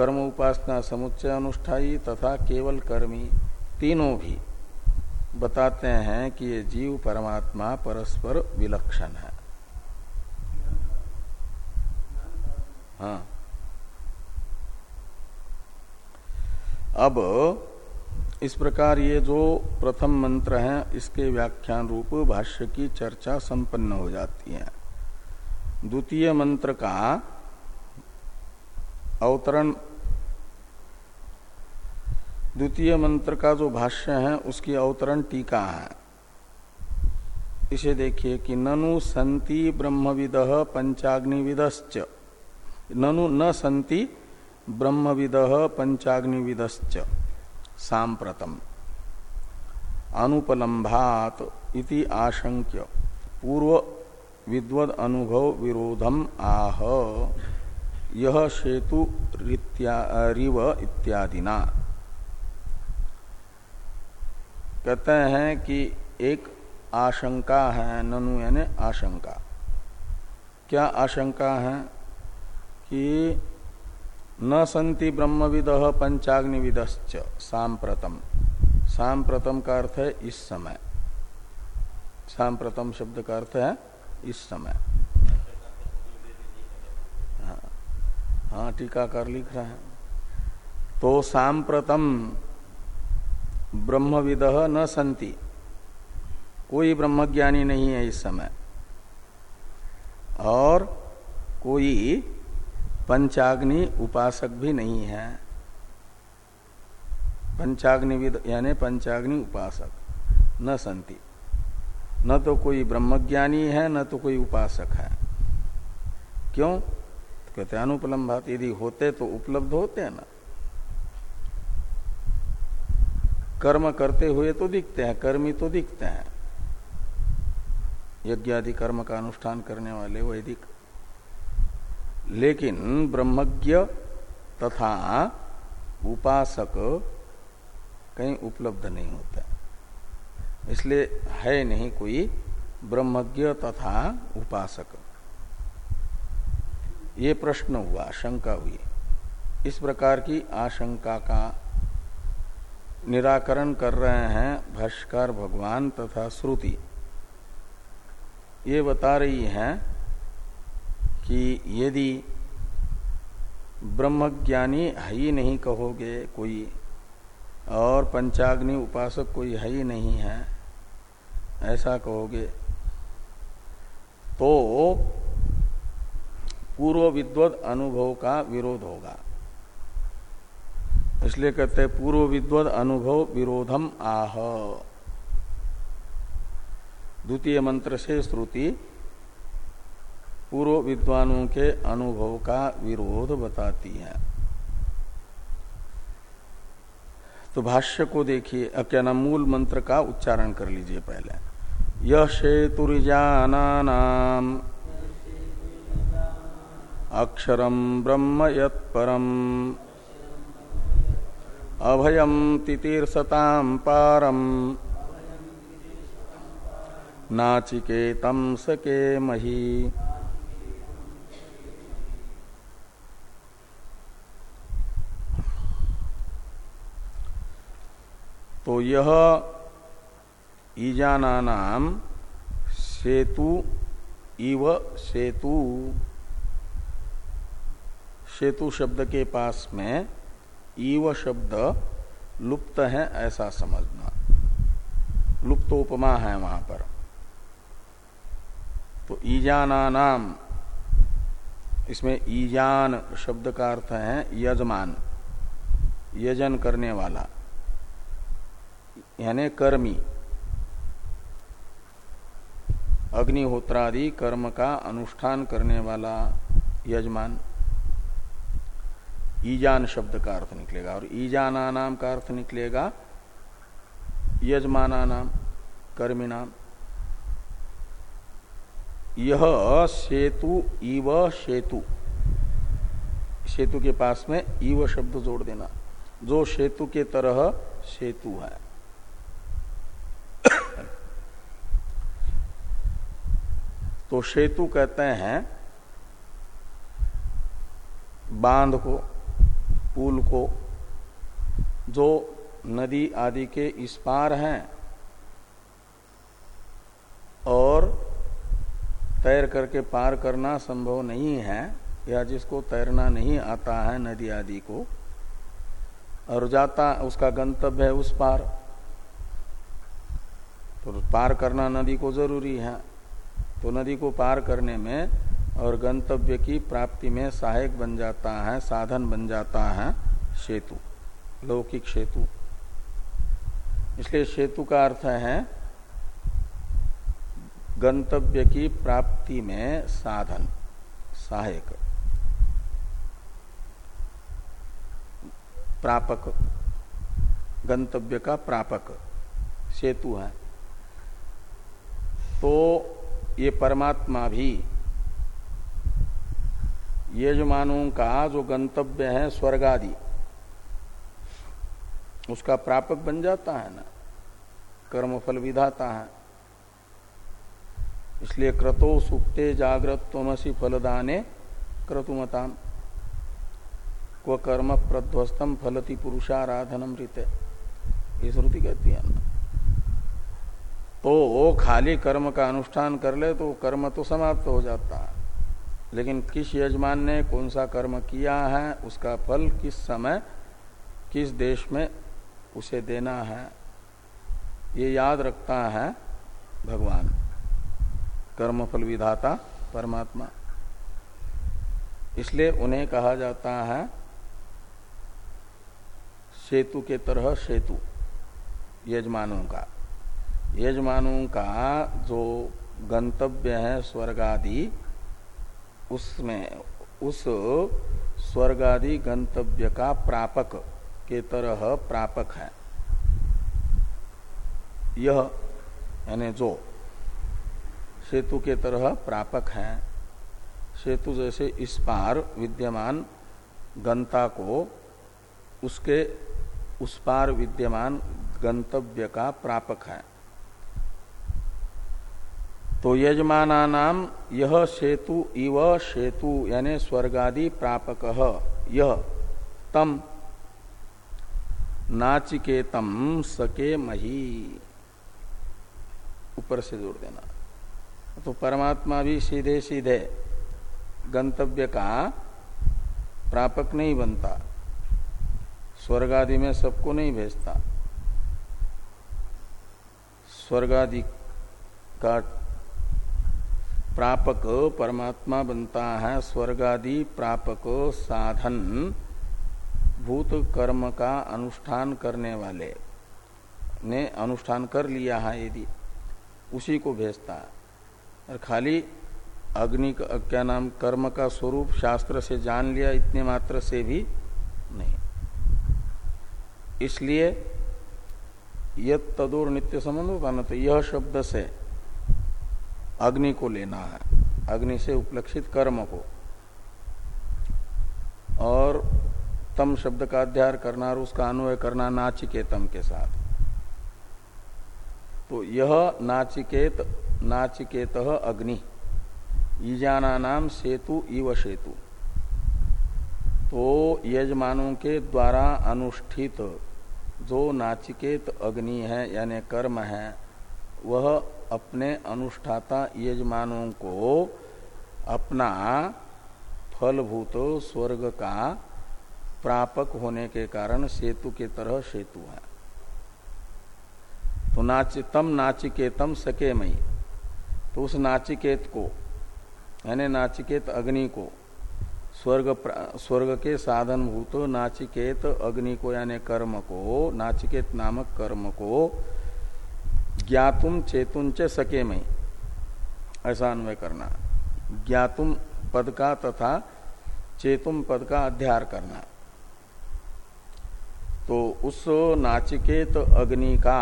कर्म उपासना समुच्चय अनुष्ठाई तथा केवल कर्मी तीनों भी बताते हैं कि ये जीव परमात्मा परस्पर विलक्षण है। हाँ। अब इस प्रकार ये जो प्रथम मंत्र है, इसके व्याख्यान रूप भाष्य की चर्चा संपन्न हो जाती है। द्वितीय मंत्र का अवतरण द्वितीय मंत्र का जो भाष्य है, उसकी अवतरण टीका है। इसे देखिए कि ननु संति ब्रह्मविद पंचाग्निविदश्च। ननु न संति ब्रह्मविद पंचाग्निविदश्च। सांप्रतम। अनुपलम्भात इति आशंक्य। पूर्व विद्वद अनुभव विरोधम आह। यह सेतु रिव इत्यादिना। कहते हैं कि एक आशंका है ननु यानी आशंका। क्या आशंका है? कि न संति ब्रह्मविद पंचाग्निविदश्च सांप्रतम सांप्रतम का अर्थ है इस समय। सांप्रतम शब्द का अर्थ है इस समय। हाँ, हाँ टीकाकार लिख रहा है। तो सांप्रतम ब्रह्मविद न संति कोई ब्रह्मज्ञानी नहीं है इस समय। और कोई पंचाग्नि उपासक भी नहीं है। पंचाग्निविद यानी पंचाग्नि उपासक न संति न तो कोई ब्रह्मज्ञानी है, न तो कोई उपासक है। क्यों? तो कहते अनुपलम्भात यदि होते तो उपलब्ध होते हैं ना। कर्म करते हुए तो दिखते हैं, कर्मी तो दिखते हैं। यज्ञ आदि कर्म का अनुष्ठान करने वाले वैदिक लेकिन ब्रह्मज्ञ तथा उपासक कहीं उपलब्ध नहीं होता। इसलिए है नहीं कोई ब्रह्मज्ञ तथा उपासक। ये प्रश्न हुआ शंका हुई। इस प्रकार की आशंका का निराकरण कर रहे हैं भाष्कर भगवान तथा श्रुति। ये बता रही हैं कि यदि ब्रह्मज्ञानी है ही नहीं कहोगे कोई, और पंचाग्नि उपासक कोई है ही नहीं है, ऐसा कहोगे तो पूर्व विद्वत अनुभव का विरोध होगा। इसलिए कहते हैं, पूर्व विद्वद अनुभव विरोधम आह। द्वितीय मंत्र से श्रुति, पूर्व विद्वानों के अनुभव का विरोध बताती है। तो भाष्य को देखिए क्या नाम, मूल मंत्र का उच्चारण कर लीजिए पहले। यह शेतुर्जानानाम अक्षरम ब्रह्म यत्परम। अभयम तितीर्षताम पारम नाचिकेतम सके मही तो यह ईजाना नाम सेतु, इव सेतु। सेतु शब्द के पास में ईव शब्द लुप्त है ऐसा समझना। लुप्त उपमा है वहाँ पर। तो ईजाना नाम, इसमें ईजान शब्द का अर्थ है यजमान, यजन करने वाला, यानी कर्मी। अग्निहोत्रादि कर्म का अनुष्ठान करने वाला यजमान। ईजान शब्द का अर्थ निकलेगा और ईजाना नाम का अर्थ निकलेगा यजमाना नाम, कर्मी नाम। यह सेतु, इव सेतु। सेतु के पास में इव शब्द जोड़ देना। जो सेतु के तरह सेतु है। तो सेतु कहते हैं बाँध को। पुल को, जो नदी आदि के इस पार हैं, और तैर करके पार करना संभव नहीं है, या जिसको तैरना नहीं आता है नदी आदि को, और जाता, उसका गंतव्य है उस पार तो पार करना नदी को ज़रूरी है। तो नदी को पार करने में और गंतव्य की प्राप्ति में सहायक बन जाता है, साधन बन जाता है सेतु, लौकिक सेतु। इसलिए सेतु का अर्थ है गंतव्य की प्राप्ति में साधन, सहायक, प्रापक, गंतव्य का प्रापक, सेतु है। तो ये परमात्मा भी यजमानों का जो गंतव्य है स्वर्ग आदि उसका प्रापक बन जाता है ना, कर्मफल विधाता है। इसलिए क्रतो सुप्ते जागृत तमसी फलदाने क्रतुमताम। को कर्म प्रध्वस्तम फलति पुरुषाराधनम रीत ये श्रुति कहती है ना। तो वो खाली कर्म का अनुष्ठान कर ले तो कर्म तो समाप्त हो जाता है। लेकिन किस यजमान ने कौन सा कर्म किया है, उसका फल किस समय, किस देश में उसे देना है, ये याद रखता है भगवान। कर्म फल विधाता परमात्मा। इसलिए उन्हें कहा जाता है, सेतु के तरह सेतु, यजमानों का। यजमानों का जो गंतव्य है स्वर्ग आदि उसमें, उस स्वर्ग आदि गंतव्य का प्रापक के तरह प्रापक है। यह, यानी जो सेतु के तरह प्रापक है, सेतु जैसे इस पार विद्यमान गंता को, उसके, उस पार विद्यमान गंतव्य का प्रापक है। तो यजमाना नाम यह सेतु इव सेतु, यानी स्वर्गादि प्रापक। यह तम नाचिकेतम सके मही। ऊपर से जोड़ देना। तो परमात्मा भी सीधे सीधे गंतव्य का प्रापक नहीं बनता। स्वर्गादि में सबको नहीं भेजता। स्वर्गादि का प्रापक परमात्मा बनता है, स्वर्गादि प्रापक साधन, भूत कर्म का अनुष्ठान करने वाले ने अनुष्ठान कर लिया है यदि, उसी को भेजता है। और खाली अग्नि का, क्या नाम, कर्म का स्वरूप शास्त्र से जान लिया, इतने मात्र से भी नहीं। इसलिए यद तदोर नित्य संबंध होता ना तो यह शब्द से अग्नि को लेना है। अग्नि से उपलक्षित कर्म को। और तम शब्द का अध्याय करना और उसका अन्वय करना नाचिकेतम के साथ। तो यह नाचिकेत नाचिकेत अग्नि। ईजाना नाम सेतु इव सेतु। तो यजमानों के द्वारा अनुष्ठित जो नाचिकेत अग्नि है, यानी कर्म है, वह अपने अनुष्ठाता यजमानों को अपना फलभूत स्वर्ग का प्रापक होने के कारण सेतु के तरह सेतु है। तो नाचितम नाचिकेतम सके मई। तो उस नाचिकेत को, यानी नाचिकेत अग्नि को, स्वर्ग स्वर्ग के साधन भूत नाचिकेत अग्नि को, यानी कर्म को, नाचिकेत नामक कर्म को ज्ञातुम चेतुंच सके मई। ऐसा अन्वय करना। ज्ञातुम पद का तथा चेतुम पद का अध्यार करना। तो उस नाचिकेत अग्नि का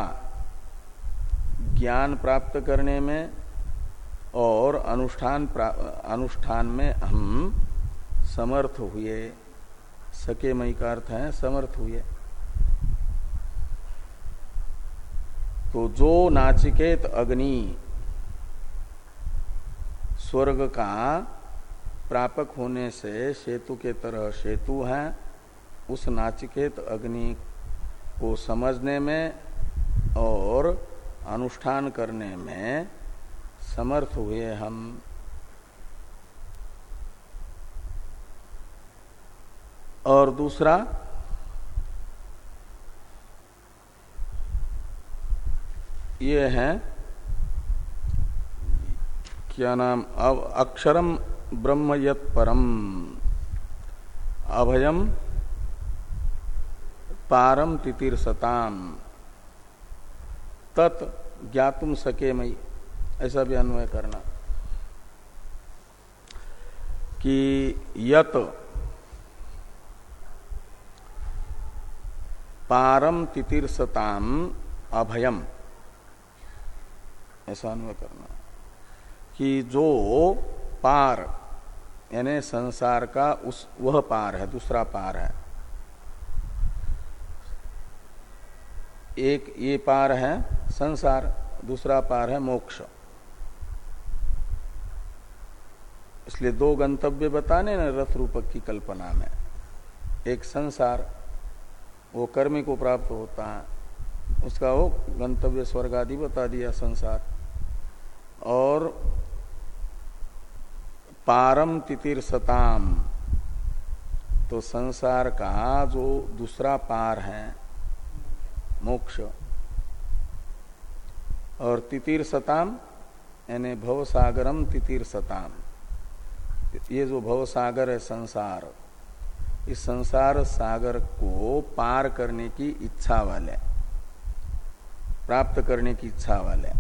ज्ञान प्राप्त करने में और अनुष्ठान अनुष्ठान में हम समर्थ हुए। सके मई का अर्थ है समर्थ हुए। तो जो नाचिकेत अग्नि स्वर्ग का प्रापक होने से सेतु के तरह सेतु है, उस नाचिकेत अग्नि को समझने में और अनुष्ठान करने में समर्थ हुए हम। और दूसरा ये है, क्या नाम अब अक्षरम ब्रह्म यत परम। अभयम, पारम तितीर्सताम। तत् ज्ञातुम सके मई ऐसा भी अन्वय करना। कि यत पारम तितीर्सताम, अभयम। ऐसा अन्वय करना कि जो पार, यानी संसार का उस, वह पार है, दूसरा पार है। एक ये पार है संसार, दूसरा पार है मोक्ष। इसलिए दो गंतव्य बताने न रथ रूपक की कल्पना में। एक संसार, वो कर्मी को प्राप्त होता है। उसका वो गंतव्य स्वर्ग आदि बता दिया संसार। और पारम तितिर सताम तो संसार का जो दूसरा पार है, मोक्ष। और तितिर सताम यानी भव सागरम तितीर सताम ये जो भव सागर है संसार, इस संसार सागर को पार करने की इच्छा वाले, प्राप्त करने की इच्छा वाले।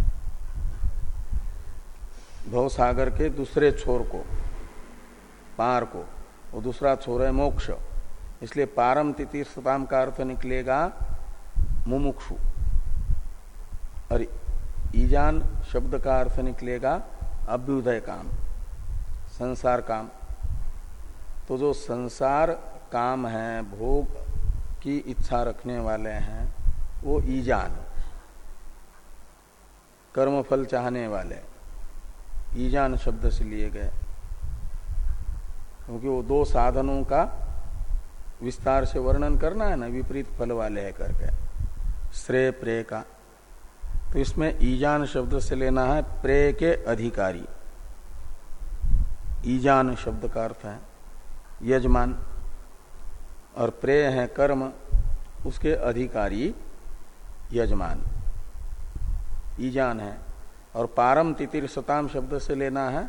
भव सागर के दूसरे छोर को, पार को, और दूसरा छोर है मोक्ष। इसलिए पारम तितीर सताम का अर्थ निकलेगा मुमुक्षु। और ईजान शब्द का अर्थ निकलेगा अभ्युदय काम, संसार काम। तो जो संसार काम है, भोग की इच्छा रखने वाले हैं, वो ईजान, कर्मफल चाहने वाले। ईजान शब्द से लिए गए। क्योंकि वो दो साधनों का विस्तार से वर्णन करना है ना, विपरीत फल वाले है करके। श्रेय प्रेय का। तो इसमें ईजान शब्द से लेना है प्रेय के अधिकारी। ईजान शब्द का अर्थ है यजमान, और प्रेय है कर्म, उसके अधिकारी यजमान। ईजान है। और पारम तितिर सताम शब्द से लेना है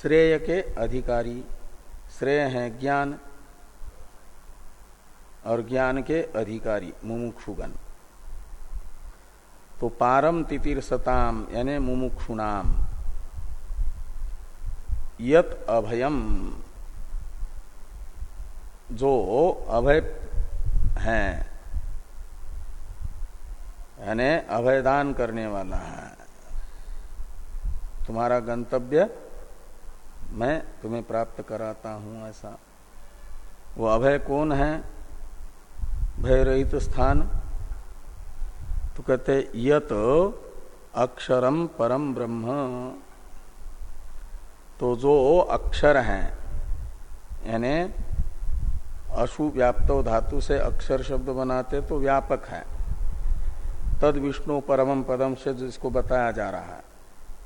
श्रेय के अधिकारी। श्रेय है ज्ञान और ज्ञान के अधिकारी, मुमुक्षुगण। तो पारम तितिर सताम, यानी मुमुक्षुनाम यत अभयम, जो अभय है, यानी अभयदान करने वाला है। तुम्हारा गंतव्य मैं तुम्हें प्राप्त कराता हूँ ऐसा। वो अभय कौन है? भय रहित स्थान। तो कहते, यत अक्षरम परम ब्रह्म। तो जो अक्षर हैं, यानी अशु व्याप्त धातु से अक्षर शब्द बनाते तो व्यापक है। तद विष्णु परम पदम से जिसको बताया जा रहा है।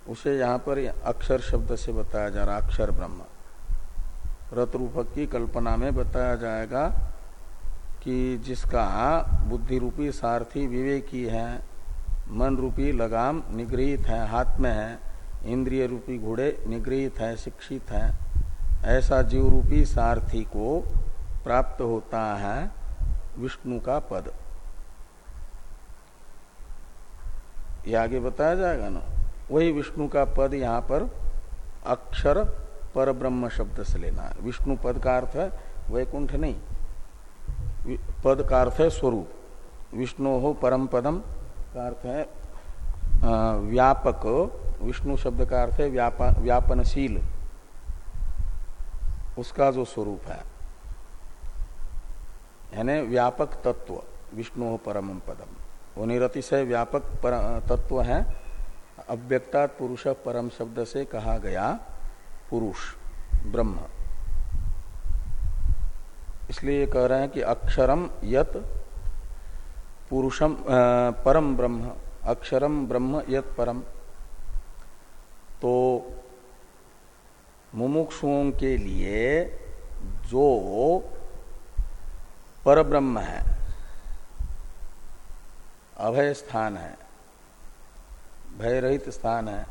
उसे यहाँ पर अक्षर शब्द से बताया जा रहा अक्षर ब्रह्म। रत रूपक की कल्पना में बताया जाएगा कि जिसका बुद्धि रूपी सारथी विवेकी है मन रूपी लगाम निगृहित है, हाथ में है इंद्रिय रूपी घोड़े निगृहित है, शिक्षित है, ऐसा जीव रूपी सारथी को प्राप्त होता है विष्णु का पद। ये आगे बताया जाएगा ना? वही विष्णु का पद यहाँ पर अक्षर पर ब्रह्म शब्द से लेना है। विष्णु पद का अर्थ है वैकुंठ नहीं। पद का अर्थ है स्वरूप। विष्णु हो परम पदम का अर्थ है व्यापक। विष्णु शब्द का अर्थ है व्यापनशील। उसका जो स्वरूप है, यानी व्यापक तत्व। विष्णु हो परम पदम। वो निरतिशय व्यापक तत्व है। अव्यक्ता पुरुष परम शब्द से कहा गया पुरुष, ब्रह्म। इसलिए कह रहे हैं कि अक्षरम यत पुरुषम परम ब्रह्म, अक्षरम ब्रह्म यत परम। तो मुमुक्षुओं के लिए जो पर ब्रह्म है अभय स्थान है भय रहित स्थान है।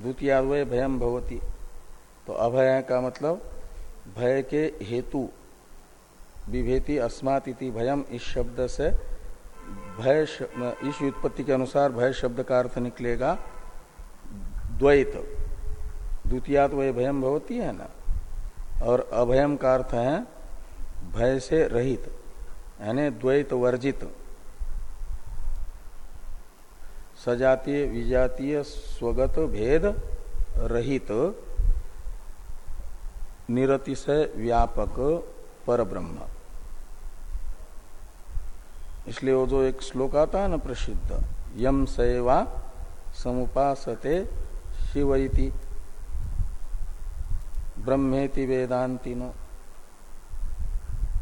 द्वितीय भयम भवती। तो अभय का मतलब भय के हेतु विभेति अस्मात इति भयम इस शब्द से भय इस व्युत्पत्ति के अनुसार भय शब्द का अर्थ निकलेगा द्वैत। द्वितीयात वह भयम भवती है ना? और अभयम का अर्थ है भय से रहित, यानी द्वैत वर्जित। सजातीय, विजातीय, स्वगत, भेद रहित, निरतिशय, व्यापक पर ब्रह्म इसलिए वो जो एक श्लोक आता है ना प्रसिद्ध, यम सेवा समुपासते शिवती, ब्रह्मेति वेदांति नो।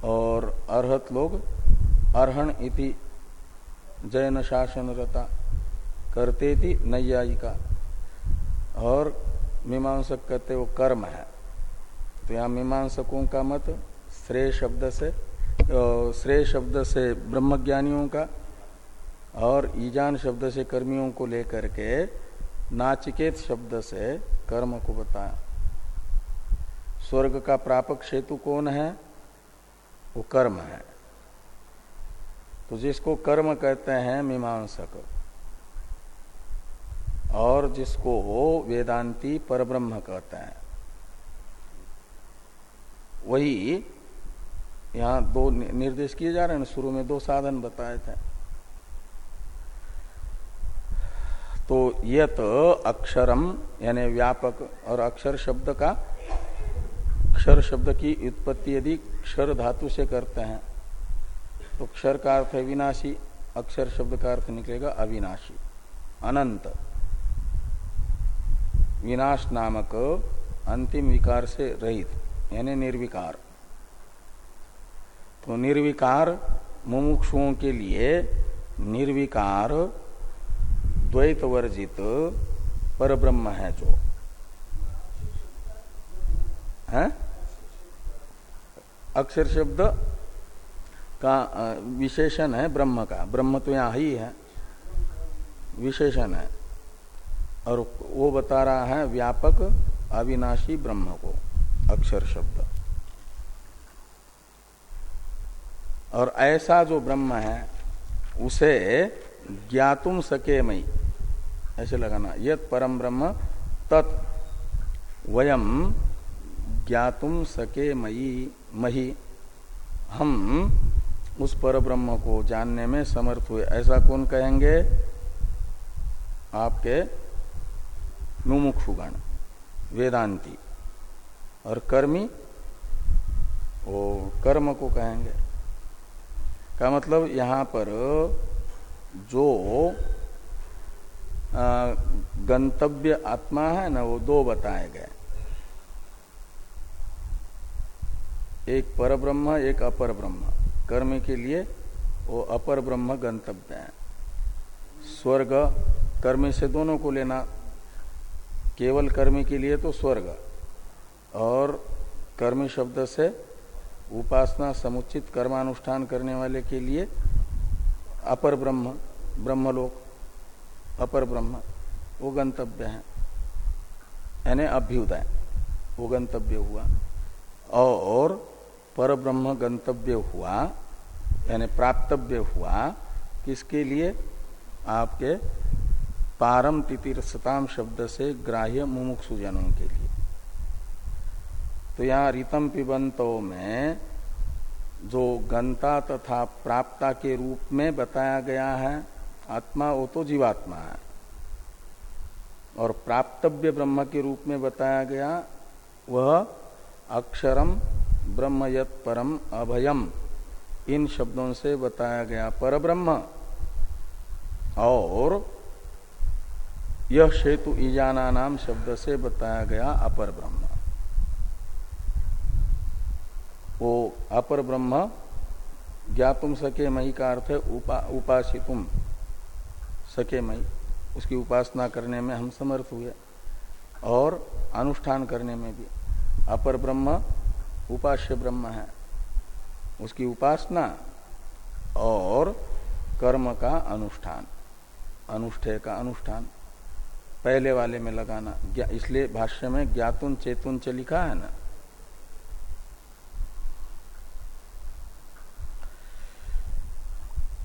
और अर्हत लोग अर्हण इति जैन शासन रता करते थी नैयायिका और मीमांसक कहते वो कर्म है। तो यहाँ मीमांसकों का मत श्रेय शब्द से श्रेय शब्द से ब्रह्मज्ञानियों का और ईजान शब्द से कर्मियों को लेकर के नाचिकेत शब्द से कर्म को बताया। स्वर्ग का प्रापक सेतु कौन है? वो कर्म है। तो जिसको कर्म कहते हैं मीमांसक। और जिसको वो वेदांती परब्रह्म कहते हैं। वही यहाँ दो निर्देश किए जा रहे हैं, शुरू में दो साधन बताए थे। तो यत अक्षरम, यानी व्यापक और अक्षर शब्द का, क्षर शब्द की उत्पत्ति यदि क्षर धातु से करते हैं तो क्षर का अर्थ है विनाशी, अक्षर शब्द का अर्थ निकलेगा अविनाशी, अनंत। विनाश नामक अंतिम विकार से रहित, यानी निर्विकार। तो निर्विकार मुमुक्षुओं के लिए निर्विकार द्वैत वर्जित पर ब्रह्म है जो। है? अक्षर शब्द का विशेषण है ब्रह्म का। ब्रह्म तो यहाँ ही है। विशेषण है। और वो बता रहा है व्यापक अविनाशी ब्रह्म को, अक्षर शब्द। और ऐसा जो ब्रह्म है, उसे ज्ञातुम सके मई। ऐसे लगाना यद परम ब्रह्म, तत् वयम ज्ञातुम सके मई, मही। हम उस पर ब्रह्म को जानने में समर्थ हुए। ऐसा कौन कहेंगे? आपके मुमुक्षुगण वेदांति। और कर्मी, वो कर्म को कहेंगे। का मतलब यहाँ पर जो गंतव्य आत्मा है ना, वो दो बताए गए। एक पर ब्रह्म एक अपर ब्रह्म। कर्म के लिए वो अपर ब्रह्म गंतव्य है। स्वर्ग, कर्मी से दोनों को लेना केवल कर्मी के लिए तो स्वर्ग, और कर्मी शब्द से उपासना समुचित कर्मानुष्ठान करने वाले के लिए अपर ब्रह्म, ब्रह्मलोक, अपर ब्रह्म, वो गंतव्य है। यानी अभ्युदय, वो गंतव्य हुआ। और पर ब्रह्म गंतव्य हुआ, यानी प्राप्तव्य हुआ, किसके लिए? आपके पारम तितिरसताम शब्द से ग्राह्य मुमुक्षुजनों के लिए। तो यहाँ रितम पिबंतों में जो गंता तथा प्राप्ता के रूप में बताया गया है, आत्मा वो तो जीवात्मा है। और प्राप्तव्य ब्रह्म के रूप में बताया गया, वह अक्षरम ब्रह्म यत परम अभयम, इन शब्दों से बताया गया पर ब्रह्म और यह शेतु ईजाना नाम शब्द से बताया गया अपर ब्रह्म। वो अपर ब्रह्म ज्ञातुम सके मई का अर्थ है उपा, उपासितुम सके मई। उसकी उपासना करने में हम समर्थ हुए और अनुष्ठान करने में भी। अपर ब्रह्म उपास्य ब्रह्म है। उसकी उपासना और कर्म का अनुष्ठान अनुष्ठेय का अनुष्ठान। पहले वाले में लगाना। इसलिए भाष्य में ज्ञातुन चेतुन च लिखा है ना।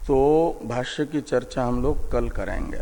तो भाष्य की चर्चा हम लोग कल करेंगे।